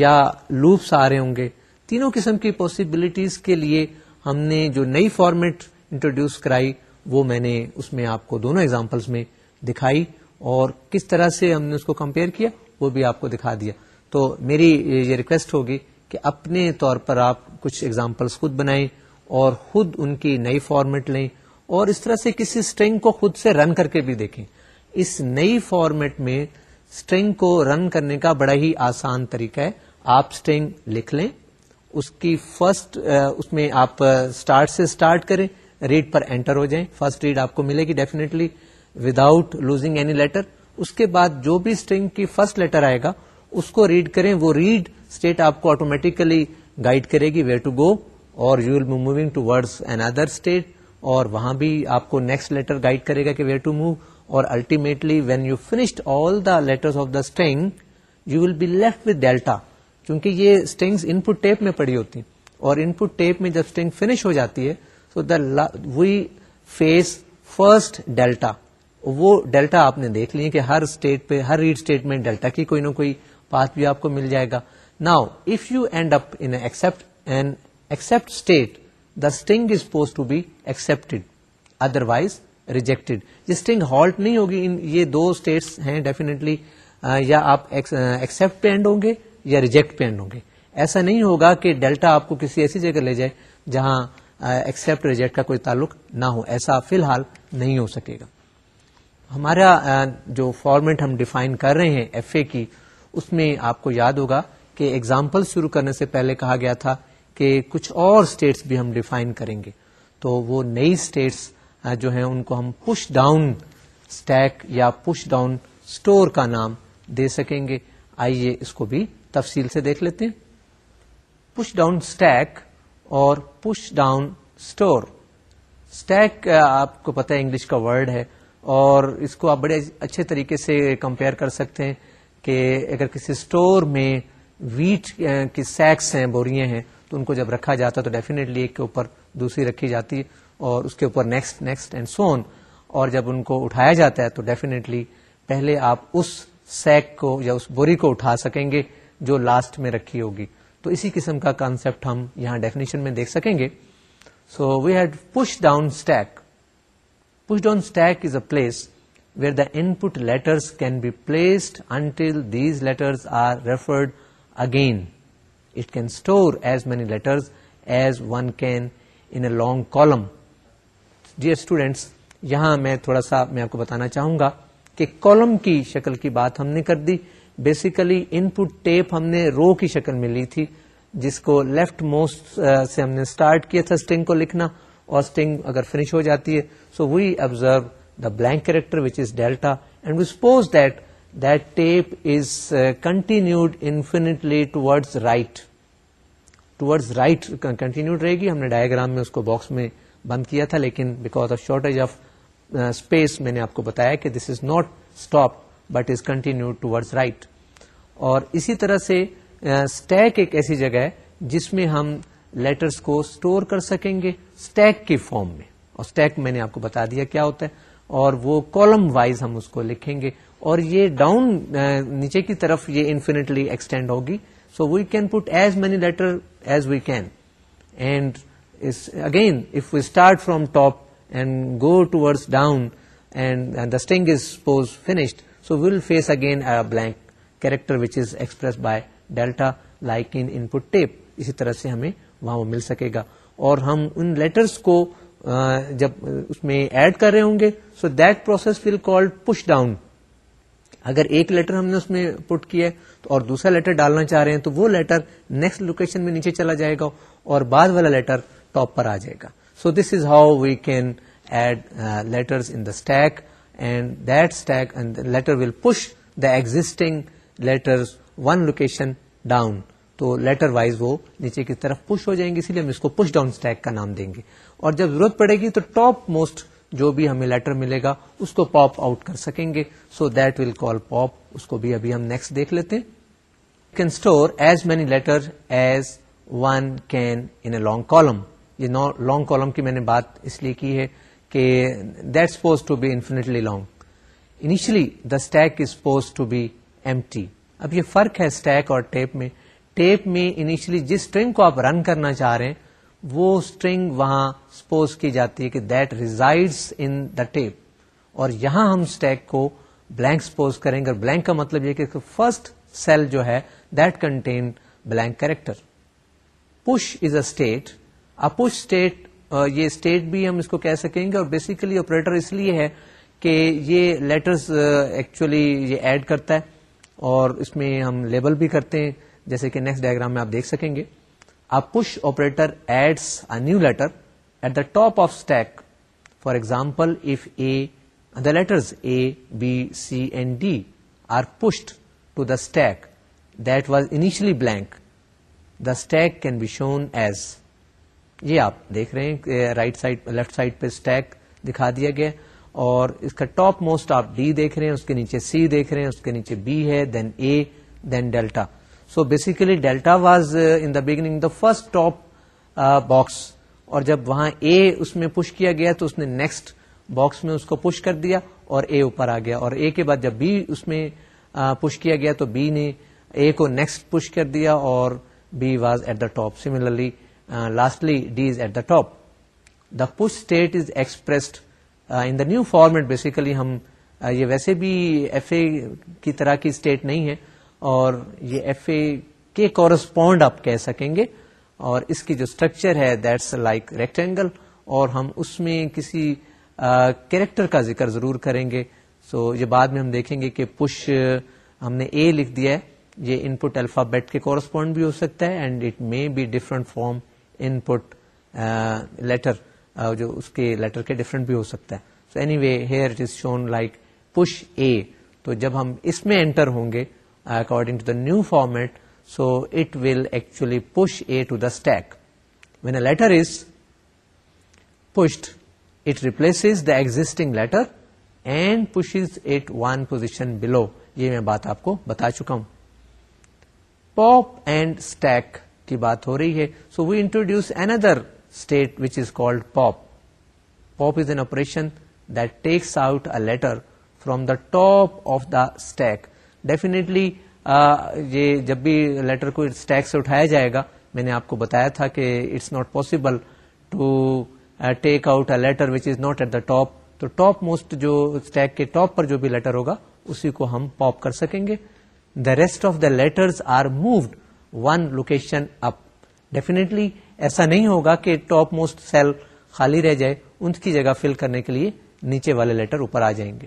یا لوپس آ رہے ہوں گے تینوں قسم کی پاسبلٹیز کے لیے ہم نے جو نئی فارمیٹ انٹروڈیوس کرائی وہ میں نے اس میں آپ کو دونوں ایگزامپلس میں دکھائی اور کس طرح سے ہم نے اس کو کمپیئر کیا وہ بھی آپ کو دکھا دیا تو میری یہ ریکویسٹ ہوگی کہ اپنے طور پر آپ کچھ ایگزامپلس خود بنائیں اور خود ان کی نئی فارمیٹ لیں اور اس طرح سے کسی اسٹرنگ کو خود سے رن کر کے بھی دیکھیں اس نئی فارمیٹ میں اسٹرنگ کو رن کرنے کا بڑا ہی آسان طریقہ ہے آپ اسٹرنگ لکھ لیں اس کی فرسٹ اس میں آپ اسٹارٹ سے اسٹارٹ کریں ریڈ پر انٹر ہو جائیں فرسٹ ریڈ آپ کو ملے گی definitely without losing any letter اس کے بعد جو بھی اسٹرنگ کی فرسٹ لیٹر آئے گا اس کو ریڈ کریں وہ ریڈ اسٹیٹ آپ کو آٹومیٹیکلی گائڈ کرے گی ویئر ٹو گو اور you will be toward another state اور وہاں بھی آپ کو نیکسٹ لیٹر گائڈ کرے گا کہ ویئر ٹو موو اور ultimately when you finished all the letter of the string you will be left with delta کیونکہ یہ اسٹنگ ان پٹ ٹیپ میں پڑی ہوتی ہیں اور ان پٹ ٹیپ میں جب اسٹنگ فنش ہو جاتی ہے تو the we face first delta وہ ڈیلٹا آپ نے دیکھ لی کہ ہر اسٹیٹ پہ ہر ریڈ اسٹیٹ میں ڈیلٹا کی کوئی نہ کوئی پات بھی آپ کو مل جائے گا now if you end up in accept and accept state the string is supposed to be accepted otherwise rejected یہ اسٹنگ ہالٹ نہیں ہوگی ان یہ اسٹیٹس ہیں ڈیفینیٹلی یا آپ ایکسپٹ پہ اینڈ ہوں گے یا ریجیکٹ پہ اینڈ ہوں گے ایسا نہیں ہوگا کہ ڈیلٹا آپ کو کسی ایسی جگہ لے جائے جہاں ایکسپٹ ریجیکٹ کا کوئی تعلق نہ ہو ایسا فی الحال نہیں ہو سکے گا ہمارا جو فارمیٹ ہم ڈیفائن کر رہے ہیں ایف اے کی اس میں آپ کو یاد ہوگا کہ ایگزامپل شروع کرنے سے پہلے کہا گیا تھا کہ کچھ اور اسٹیٹس بھی ہم ڈیفائن کریں گے تو وہ نئی اسٹیٹس جو ہیں ان کو ہم پش ڈاؤن اسٹیک یا پش ڈاؤن اسٹور کا نام دے سکیں گے آئیے اس کو بھی تفصیل سے دیکھ لیتے ہیں پش ڈاؤن اسٹیک اور پش ڈاؤن اسٹور اسٹیک آپ کو پتہ ہے انگلش کا ورڈ ہے اور اس کو آپ بڑے اچھے طریقے سے کمپیئر کر سکتے ہیں کہ اگر کسی اسٹور میں ویٹ کی سیکس ہیں بوریاں ہیں تو ان کو جب رکھا جاتا ہے تو ڈیفینیٹلی ایک کے اوپر دوسری رکھی جاتی ہے اور اس کے اوپر نیکسٹ نیکسٹ اینڈ سون اور جب ان کو اٹھایا جاتا ہے تو ڈیفینیٹلی پہلے آپ اس سیک کو یا اس بوری کو اٹھا سکیں گے جو لاسٹ میں رکھی ہوگی تو اسی قسم کا کانسیپٹ ہم یہاں ڈیفینیشن میں دیکھ سکیں گے so we head push down stack push this whopper as many letter long column G students یہاں میں تھوڑا سا میں آپ کو بتانا چاہوں گا کہ کالم کی شکل کی بات ہم نے کر دی بیسیکلی ان پٹ ٹیپ ہم نے رو کی شکل میں لی تھی جس کو لیفٹ موسٹ سے ہم نے اسٹارٹ کیا تھا اسٹنگ کو لکھنا اگر فنش ہو جاتی ہے so we observe the blank character which is is delta and we suppose that that tape continued infinitely towards right towards right continued رہے گی ہم نے ڈائگرام میں اس کو باکس میں بند کیا تھا لیکن because of shortage of space میں نے آپ کو بتایا کہ this is not stop but is continued towards right اور اسی طرح سے اسٹیک uh, ایک ایسی جگہ ہے جس میں ہم لیٹرس کو اسٹور کر سکیں گے اسٹیک کی فارم میں اور اسٹیک میں نے آپ کو بتا دیا کیا ہوتا ہے اور وہ کالم وائز ہم اس کو لکھیں گے اور یہ ڈاؤن نیچے کی طرف یہ انفینٹلی ایکسٹینڈ ہوگی so we can put as many letter as we can and again if we start from top and go down and the string is finished so we'll will face again blank character which is express by delta like input tape اسی طرح سے ہمیں وہاں وہ مل سکے گا اور ہم ان لیٹرس کو جب اس میں ایڈ کر رہے ہوں گے so that process will call push down اگر ایک لیٹر ہم نے اس میں پٹ کیا ہے تو اور دوسرا لیٹر ڈالنا چاہ رہے ہیں تو وہ لیٹر نیکسٹ لوکیشن میں نیچے چلا جائے گا اور بعد والا لیٹر ٹاپ پر آ جائے گا so this is how we can add letter and that stack letter will push the existing letter one location down تو لیٹر وائز وہ نیچے کی طرف پش ہو جائیں گے اسی لیے ہم اس کو پش ڈاؤن اسٹیک کا نام دیں گے اور جب ضرورت پڑے گی تو ٹاپ موسٹ جو بھی ہمیں لیٹر ملے گا اس کو پاپ آؤٹ کر سکیں گے سو دیٹ ول کال پاپ اس کو بھی ابھی ہم نیکسٹ دیکھ لیتے can store as many letter as one can in long column یہ لانگ کالم کی میں نے بات اس لیے کی ہے کہ that supposed to be infinitely long initially the stack is supposed to be M اب یہ فرق ہے اسٹیک اور ٹیپ میں ٹیپ میں انیشلی جس اسٹرنگ کو آپ رن کرنا چاہ رہے ہیں وہ اسٹرنگ وہاں سپوز کی جاتی ہے کہ that resides in the tape اور یہاں ہم اسٹیک کو بلینک سپوز کریں گے اور بلینک کا مطلب یہ کہ فرسٹ سیل جو ہے that contain blank character push is a state a push state یہ اسٹیٹ بھی ہم اس کو کہہ سکیں گے اور بیسیکلی آپریٹر اس لیے ہے کہ یہ لیٹرس ایکچولی یہ ایڈ کرتا ہے اور اس میں ہم لیبل بھی کرتے ہیں جیسے کہ نیکسٹ ڈائگرام میں آپ دیکھ سکیں گے آپ operator adds a new letter at the top of stack for example if a the letter stack that was initially blank the stack can be shown as یہ آپ دیکھ رہے ہیں رائٹ سائڈ لیفٹ سائڈ پہ stack دکھا دیا گیا اور اس کا ٹاپ موسٹ آپ ڈی دیکھ رہے ہیں اس کے نیچے سی دیکھ رہے ہیں اس کے نیچے بی ہے then A then delta so basically delta was in the beginning the first top box اور جب وہاں اے اس میں پش کیا گیا تو اس نے نیکسٹ باکس میں اس کو پش کر دیا اور اے اوپر آ گیا اور اے کے بعد جب بی اس میں پش uh, کیا گیا تو بی نے اے کو نیکسٹ پش کر دیا اور B was at the top similarly lastly D is at the top the push state is expressed in the new format basically ہم uh, یہ ویسے بھی ایف اے کی طرح کی اسٹیٹ نہیں ہے اور یہ ایف اے کے کورسپونڈ آپ کہہ سکیں گے اور اس کی جو اسٹرکچر ہے دیٹس لائک ریکٹینگل اور ہم اس میں کسی کریکٹر کا ذکر ضرور کریں گے سو یہ بعد میں ہم دیکھیں گے کہ پش ہم نے اے لکھ دیا ہے یہ ان پٹ الفابیٹ کے کورسپونڈ بھی ہو سکتا ہے and it may be different form input letter جو اس کے لیٹر کے ڈفرنٹ بھی ہو سکتا ہے so anyway here it is shown like push A تو جب ہم اس میں انٹر ہوں گے according to the new format so it will actually push A to the stack When a letter is pushed it replaces the existing letter and pushes it it one position below یہ میں بات آپ کو بتا چکا ہوں pope and stack کی بات ہو رہی ہے so we introduce another state which is called pop pop is an operation دیکھ out a letter from the top of the stack definitely یہ جب بھی لیٹر کو اسٹیک سے اٹھایا جائے گا میں نے آپ کو بتایا تھا کہ it's not possible to take out a letter which is not at the top تو ٹاپ موسٹ جو اسٹیک کے ٹاپ پر جو بھی لیٹر ہوگا اسی کو ہم پاپ کر سکیں گے the rest of the letters are moved one location up definitely ایسا نہیں ہوگا کہ ٹاپ موسٹ سیل خالی رہ جائے ان کی جگہ فل کرنے کے لیے نیچے والے لیٹر اوپر آ جائیں گے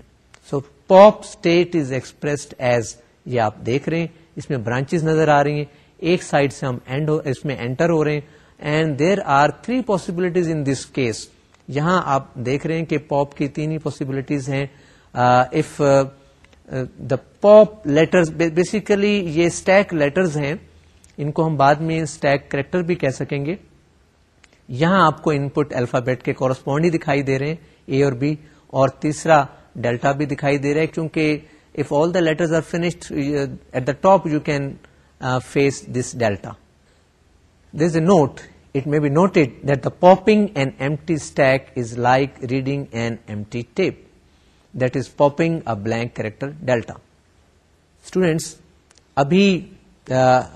so pop state is expressed as یہ آپ دیکھ رہے ہیں اس میں برانچز نظر آ رہی ہیں ایک سائڈ سے ہم اس میں انٹر ہو رہے ہیں and there are three possibilities in this case یہاں آپ دیکھ رہے ہیں کہ پاپ کی تین ہی پاسبلٹیز ہیں if the pop letter basically یہ اسٹیک لیٹرز ہیں ان کو ہم بعد میں اسٹیک کریکٹر بھی کہہ سکیں گے یہاں آپ کو ان پٹ الفابیٹ کے کورسپونڈ ہی دکھائی دے رہے ہیں اے اور بی اور تیسرا ڈیلٹا بھی دکھائی دے رہا ہے کیونکہ if all the letter at the top you can face this delta this note it may be note the popping and empty stack is like reading and M tape that is popping a blank character delta students ابھی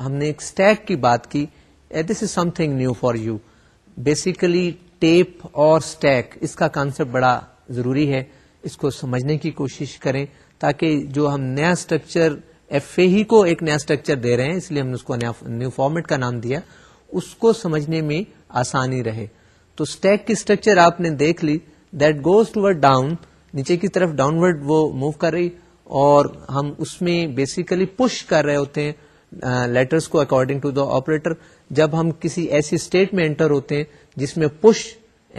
ہم نے ایک اسٹیک کی بات کی this is something for you basically tape اور stack اس کا کانسپٹ بڑا ضروری ہے اس کو سمجھنے کی کوشش کریں تاکہ جو ہم نیا اسٹرکچر اے ہی کو ایک نیا اسٹرکچر دے رہے ہیں اس لیے ہم نے اس کو نیو فارمیٹ کا نام دیا اس کو سمجھنے میں آسانی رہے تو اسٹیک کی اسٹرکچر آپ نے دیکھ لی that goes toward down نیچے کی طرف ڈاؤن ورڈ وہ موو کر رہی اور ہم اس میں بیسیکلی پش کر رہے ہوتے ہیں لیٹرس کو اکارڈنگ ٹو دا آپریٹر جب ہم کسی ایسی اسٹیٹ میں انٹر ہوتے ہیں جس میں پش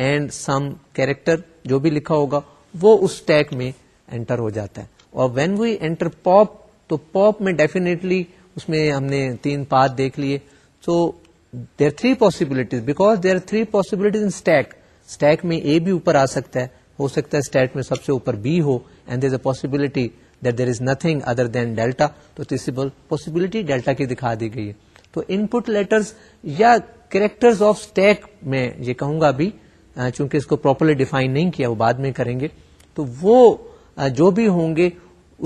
اینڈ سم کیریکٹر جو بھی لکھا ہوگا وہ اس ٹیک میں انٹر ہو جاتا ہے اور وین وی اینٹر پاپ تو پاپ میں ڈیفینیٹلی اس میں ہم نے تین پات دیکھ لیے تو there three possibilities because they are three possibilities in stack stack میں اے بھی اوپر آ سکتا ہے ہو سکتا ہے اسٹیک میں سب سے اوپر B who and there a possibility that there is other then delta تو تیسری پاسبلٹی ڈیلٹا کی دکھا دی گئی ہے تو ان پٹ لیٹرز یا کریکٹرز آف اسٹیک میں یہ کہوں گا بھی چونکہ اس کو پراپرلی ڈیفائن نہیں کیا وہ بعد میں کریں گے تو وہ جو بھی ہوں گے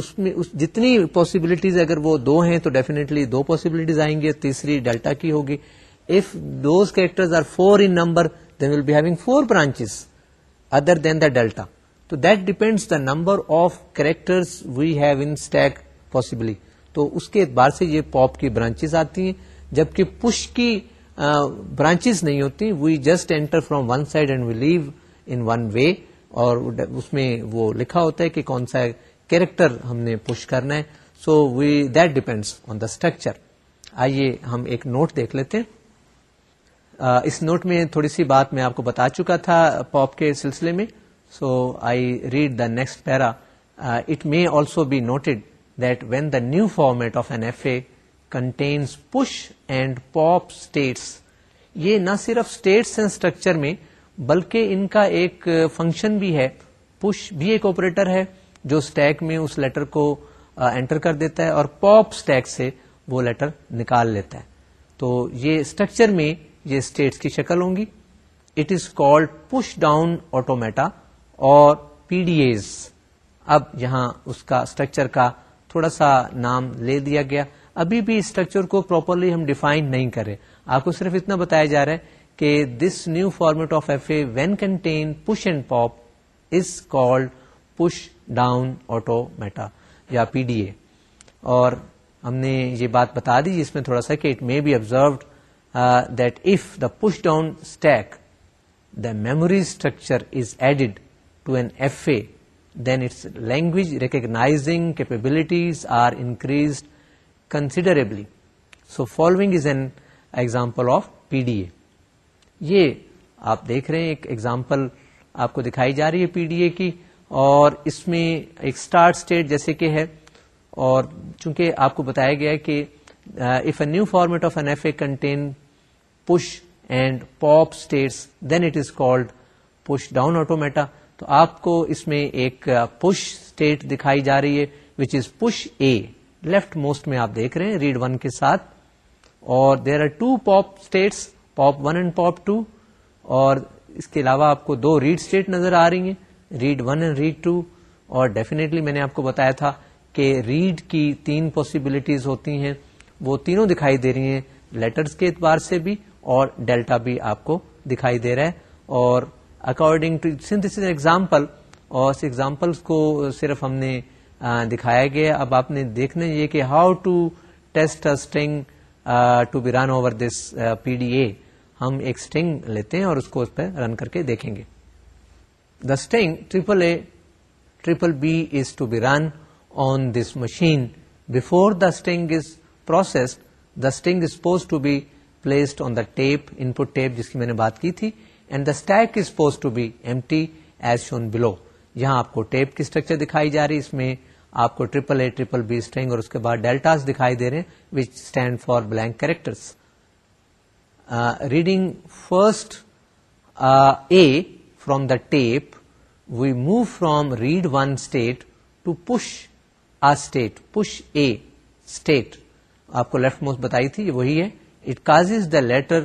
اس میں اس جتنی پاسبلٹیز اگر وہ دو ہیں تو ڈیفینیٹلی دو پاسبلٹیز آئیں گی تیسری ڈیلٹا کی ہوگی if those character are four in number then will be having four branches other then the delta تو that depends the number of characters we have in stack possibly تو اس کے اعتبار سے یہ پاپ کی برانچز آتی ہیں جبکہ پش کی برانچیز نہیں ہوتی we just enter from one side and we leave in one way اور اس میں وہ لکھا ہوتا ہے کہ کون سا کیریکٹر ہم نے پوش کرنا ہے so we that depends on the structure آئیے ہم ایک نوٹ دیکھ لیتے ہیں uh, اس نوٹ میں تھوڑی سی بات میں آپ کو بتا چکا تھا پاپ کے سلسلے میں so I read the next para it may also be noted that when the new format of N F A contains push and pop states یہ نہ صرف اسٹیٹس ہیں اسٹرکچر میں بلکہ ان کا ایک فنکشن بھی ہے پش بھی ایک آپریٹر ہے جو اسٹیک میں اس لیٹر کو انٹر کر دیتا ہے اور پاپ اسٹیک سے وہ لیٹر نکال لیتا ہے تو یہ اسٹرکچر میں یہ اسٹیٹس کی شکل ہوں گی it is called push down automata اور پی ڈی ایز اب یہاں اس کا اسٹرکچر کا تھوڑا سا نام لے دیا گیا ابھی بھی اسٹرکچر کو پراپرلی ہم ڈیفائن نہیں کرے آپ کو صرف اتنا بتایا جا رہا ہے کہ this new format of F A when contain push and pop is called push down automata یا پی ڈی اے اور ہم نے یہ بات بتا دی جس میں تھوڑا سا کہ it may be observed that if the push down stack the memory structure is added to N F A then its language recognizing capabilities are increased so following is an example of P D A یہ آپ دیکھ رہے ہیں ایک example آپ کو دکھائی جا رہی ہے پی ڈی اے کی اور اس میں ایک اسٹارٹ اسٹیٹ جیسے کہ ہے اور چونکہ آپ کو بتایا گیا کہ if a new format of N F A contain push and pop states then it is called push down automata تو آپ کو اس میں ایک پش اسٹیٹ دکھائی جا رہی ہے which is push a left most میں آپ دیکھ رہے ہیں ریڈ ون کے ساتھ اور there are two pop states pop one and pop two اور اس کے علاوہ آپ کو دو ریڈ اسٹیٹ نظر آ رہی ہیں read one and read two اور ڈیفینیٹلی میں نے آپ کو بتایا تھا کہ ریڈ کی تین پاسبلٹیز ہوتی ہیں وہ تینوں دکھائی دے رہی ہیں لیٹرس کے اعتبار سے بھی اور ڈیلٹا بھی آپ کو دکھائی دے رہا ہے اور اکارڈنگ ٹو سنتھس ایگزامپل اور اس ایگزامپلس کو صرف ہم نے دکھایا گیا اب آپ نے دیکھنا یہ کہ how to test to be run over this P D A ہم ایک اسٹنگ لیتے ہیں اور اس اس کو پہ رن کر کے دیکھیں گے the string triple A triple B is to be run on this machine before the string is process the string is supposed to be placed on the tape input tape جس کی میں نے بات کی تھی and the stack is supposed to be empty as shown below یہاں آپ کو ٹیپ کی اسٹرکچر دکھائی جا رہی اس میں آپ کو triple A triple B string اور اس کے بعد ڈیلٹاس دکھائی دے رہے ہیں which stand for blank character reading first A the tape we move from read one state to push push A state آپ کو لیفٹ موسٹ بتائی تھی وہی ہے it cause the letter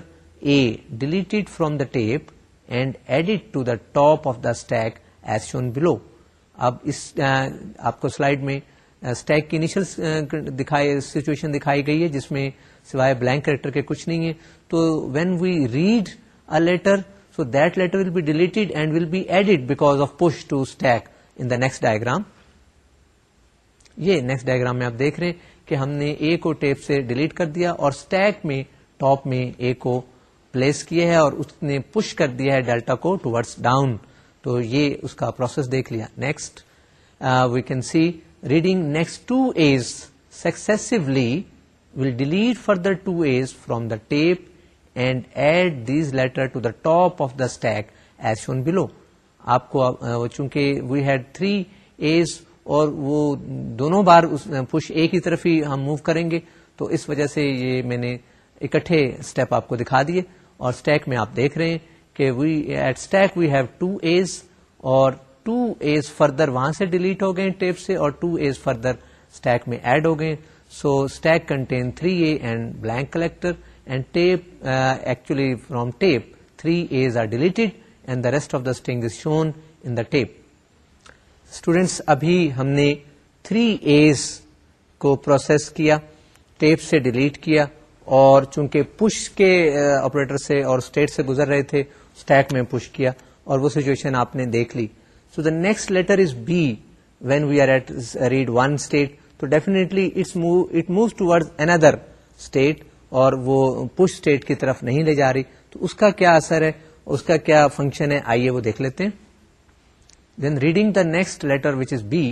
A delete from the tape and added to the top of the stack as shown below اب اس آپ کو سلائڈ میں اسٹیک کی انیشل سچویشن دکھائی گئی ہے جس میں سوائے بلینک کریکٹر کے کچھ نہیں ہے تو when we read a letter letter so that will be deleted and will be added because of push to stack in the next diagram یہ نیکسٹ ڈائگرام میں آپ دیکھ رہے ہیں کہ ہم نے اے کو ٹیپ سے ڈیلیٹ کر دیا اور اسٹیک میں ٹاپ میں اے کو پلیس کیا ہے اور اس نے پش کر دیا ہے ڈیلٹا کو ٹوڈس ڈاؤن تو یہ اس کا پروسیس دیکھ لیا next we can see reading next two A's successively will delete further two A's from the tape and add these letter to the top of the stack as shown below آپ کو چونکہ we had three A's اور وہ دونوں بار push اے uh, کی طرف ہی ہم move کریں گے تو اس وجہ سے یہ میں نے اکٹھے اسٹیپ آپ کو دکھا دیے اور اسٹیک میں آپ دیکھ رہے ہیں کہ we at stack we have two A's اور ٹو ایز فردر وہاں سے ڈیلیٹ ہو گئے ٹیپ سے اور ٹو ایز فردر اسٹیک میں ایڈ ہو گئے so stack contain three A and blank character and tape actually from tape three A's are deleted and the rest of the string is shown in the tape students ابھی ہم نے three as کو process کیا tape سے delete کیا اور چونکہ push کے آپریٹر uh, سے اور اسٹیٹ سے گزر رہے تھے اسٹیک میں پش کیا اور وہ سچویشن آپ نے دیکھ لی so the next letter is B when we are at read one state تو ڈیفینے وہ پش اسٹیٹ کی طرف نہیں لے جا رہی تو اس کا کیا اثر ہے اس کا کیا فنکشن ہے آئیے وہ دیکھ لیتے ہیں then reading the next letter which is B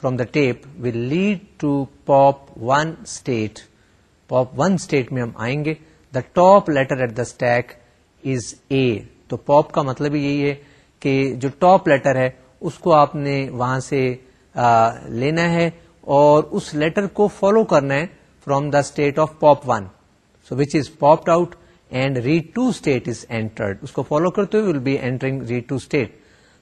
from the tape will lead to pop one state pop one state میں ہم آئیں گے the top letter at the stack is A تو پاپ کا مطلب یہی ہے کہ جو ٹاپ لیٹر ہے اس کو آپ نے وہاں سے لینا ہے اور اس لیٹر کو فالو کرنا ہے from the state of pop one so which is pop out and read entered اس کو فالو کرتے ہوئے will be entering read two state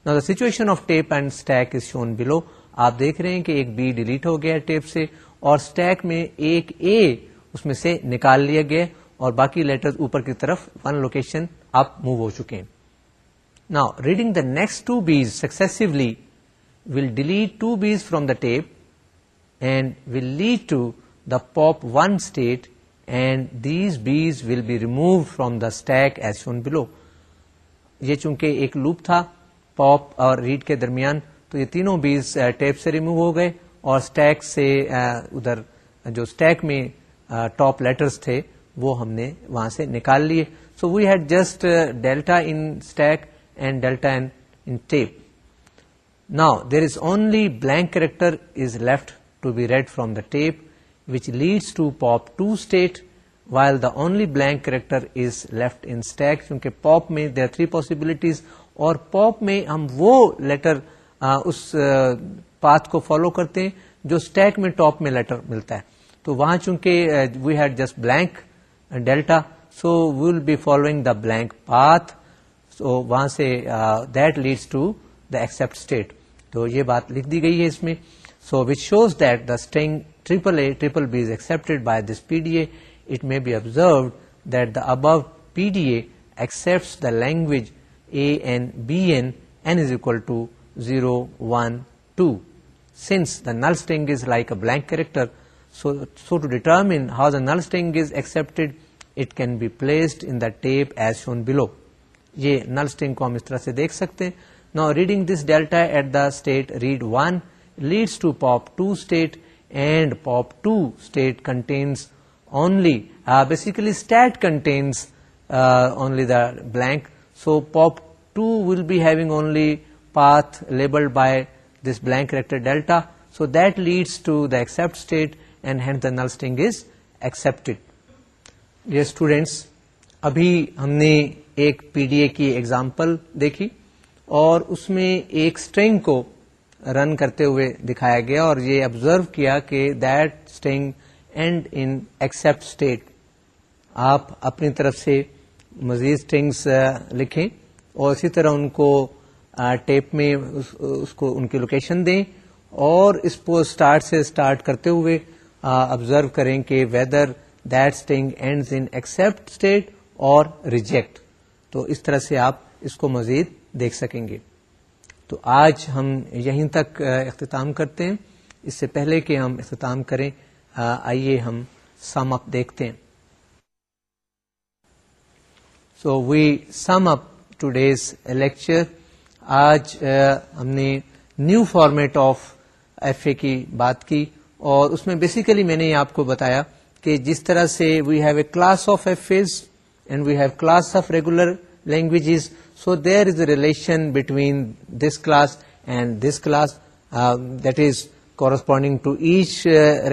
نا the situation of tape and stack is shown below آپ دیکھ رہے ہیں کہ ایک بی ڈیلیٹ ہو گیا ٹیپ سے اور اسٹیک میں ایک اے اس میں سے نکال لیا گیا اور باقی لیٹر اوپر کی طرف ون لوکیشن موو ہو چکے نا reading the next two B's successively will delete two B's from the tape and will lead to the pop one state and these B's will be remove from the stack as shown below یہ چونکہ ایک loop تھا پاپ اور read کے درمیان تو یہ تینوں بیز ٹیپ uh, سے ریموو ہو گئے اور اسٹیک سے uh, ادھر جو اسٹیک میں ٹاپ uh, لیٹرس تھے وہ ہم نے وہاں سے نکال لیے so we had just delta in stack and delta tape نا there is only blank character is left be read from the tape which leads to pop two state while the only blank character is left in stack کیونکہ pop میں there three possibilities اور pop میں ہم وہ letter اس path کو follow کرتے ہیں جو اسٹیک میں ٹاپ میں لیٹر ملتا ہے تو وہاں چونکہ we had just blank delta so we'll be following the blank path so وہاں سے that leads to the accept state تو یہ بات لکھ دی گئی ہے اس میں so which shows that the string triple A triple B is accept by this P D A it may be observed that the above P D A accept the language A N N N B is equal to zero one two since the null string is like a blank character so to determine how the null string is accepted it can be placed in the tape as shown below یہ null sting کو ہم اس طرح سے دیکھ سکتے ہیں نا reading this delta at the state read one leads to pop two state and pop two state contains only basically state contains only the blank so pop two will be having only path labelled by this blank character delta so that leads to the accept state and hence the null string is accepted students ابھی ہم نے ایک P D A کی example دیکھی اور اس میں ایک اسٹرنگ کو رن کرتے ہوئے دکھایا گیا اور یہ آبزرو کیا کہ that string end in accept state آپ اپنی طرف سے مزید اسٹرنگس لکھیں اور اسی طرح ان کو ٹیپ میں اس کو ان کی لوکیشن دیں اور اس کو اسٹارٹ سے اسٹارٹ کرتے ہوئے آبزرو کریں کہ whether that string ends in accept state اور ریجیکٹ تو اس طرح سے آپ اس کو مزید دیکھ سکیں گے تو آج ہم یہیں تک اختتام کرتے ہیں اس سے پہلے کہ ہم اختتام کریں آئیے ہم سم اپ دیکھتے ہیں so we sum up today's lecture آج ہم نے new format of F A کی بات کی اور اس میں بیسیکلی میں نے آپ کو بتایا کہ جس طرح سے we have a class of F and we have class of regular languages so there is a relation between this class and this class that is corresponding to each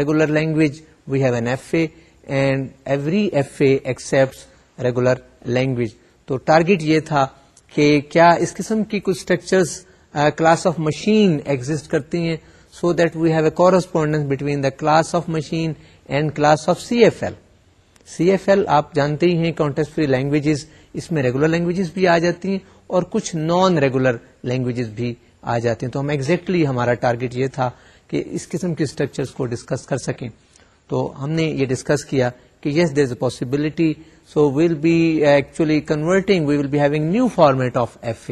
regular language we have N F A and every F A accept regular language تو target یہ تھا کہ کیا اس قسم کی کچھ structures class of machine exist کرتی ہیں so that we have a correspondence between the class of machine and class of CFL. CFL آپ جانتے ہی ہیں کانٹیکس فری لینگویجز اس میں ریگولر لینگویجز بھی آ جاتی ہیں اور کچھ نان ریگولر لینگویجز بھی آ جاتے ہیں تو ہم ایگزیکٹلی exactly ہمارا ٹارگیٹ یہ تھا کہ اس قسم کے اسٹرکچر کو ڈسکس کر سکیں تو ہم نے یہ ڈسکس کیا کہ yes there is a possibility so we'll be actually converting we will be having new format of F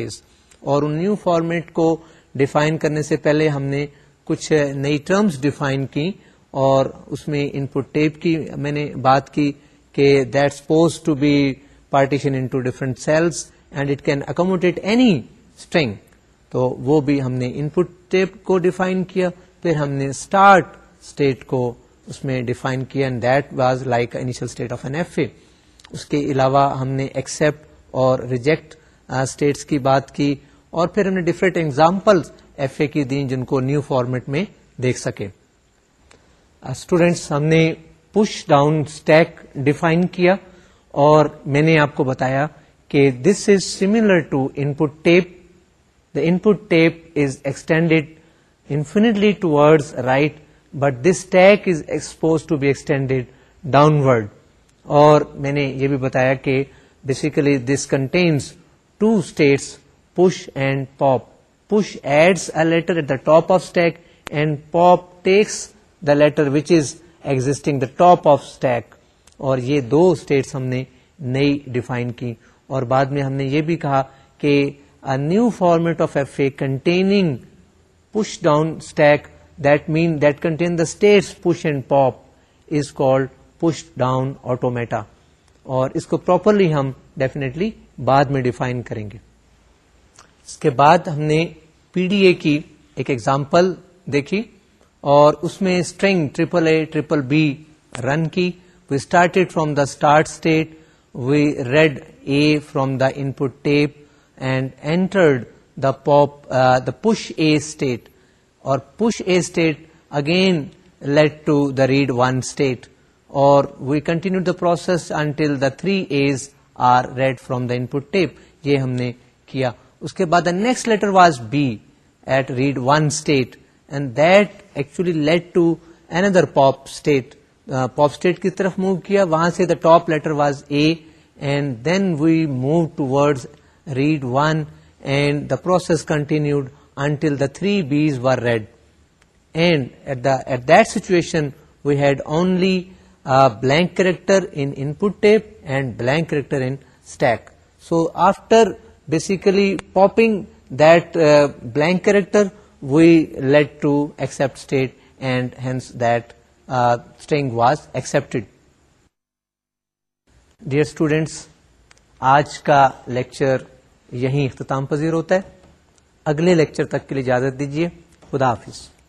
اور ان نیو فارمیٹ کو ڈیفائن کرنے سے پہلے ہم نے کچھ نئی ٹرمز ڈیفائن کی اور اس میں ان پٹ ٹیپ کی میں نے بات کی کہ that to be partition into cells and it can accommodate any تو وہ بھی ہم نے ان پٹ ٹیپ کو ڈیفائن کیا پھر ہم نے اسٹارٹ اسٹیٹ کو اس میں ڈیفائن کیا and that was like initial state of N F A اس کے علاوہ ہم نے ایکسپٹ اور ریجیکٹ اسٹیٹس کی بات کی اور پھر ہم نے ڈفرینٹ ایگزامپلس ایف اے کی دیں جن کو نیو فارمیٹ میں دیکھ سکے اسٹوڈینٹس ہم نے پش ڈاؤن اسٹیک ڈیفائن کیا اور میں نے آپ کو بتایا کہ this is similar to input tape the input tape is extended infinitely towards right but this stack is supposed to be extended downward اور میں نے یہ بھی بتایا کہ basically this contains two states push and pop push adds a letter at the top of stack and pop takes the letter which is existing the top of stack اور یہ دو اسٹیٹس ہم نے نئی ڈیفائن کی اور بعد میں ہم نے یہ بھی کہا کہ new format of F A containing push down stack that mean that contain the states push and pop is called push down automata اور اس کو پراپرلی ہم ڈیفینیٹلی بعد میں ڈیفائن کریں گے اس کے بعد ہم نے پی ڈی اے کی ایک ایگزامپل دیکھی اور اس میں string triple A triple B run کی we start from the start state we read A from the input tape and entered the pop the push A state اور push A state again led to the read one state اور we continue the process until the three A's are read from the input tape یہ ہم نے کیا اس کے بعد the next letter was B at read one state and that actually led to another pop state pop state کی طرف move کیا وہاں سے the top letter was A and then we move toward read one and the process continued until the three B's were read and at that situation we had only blank character input tape and blank character in stack so after that popping that blank we we led to accept state and hence that string was accepted dear students آج کا lecture یہیں اختتام پذیر ہوتا ہے اگلے lecture تک کے لیے اجازت دیجیے خدا حافظ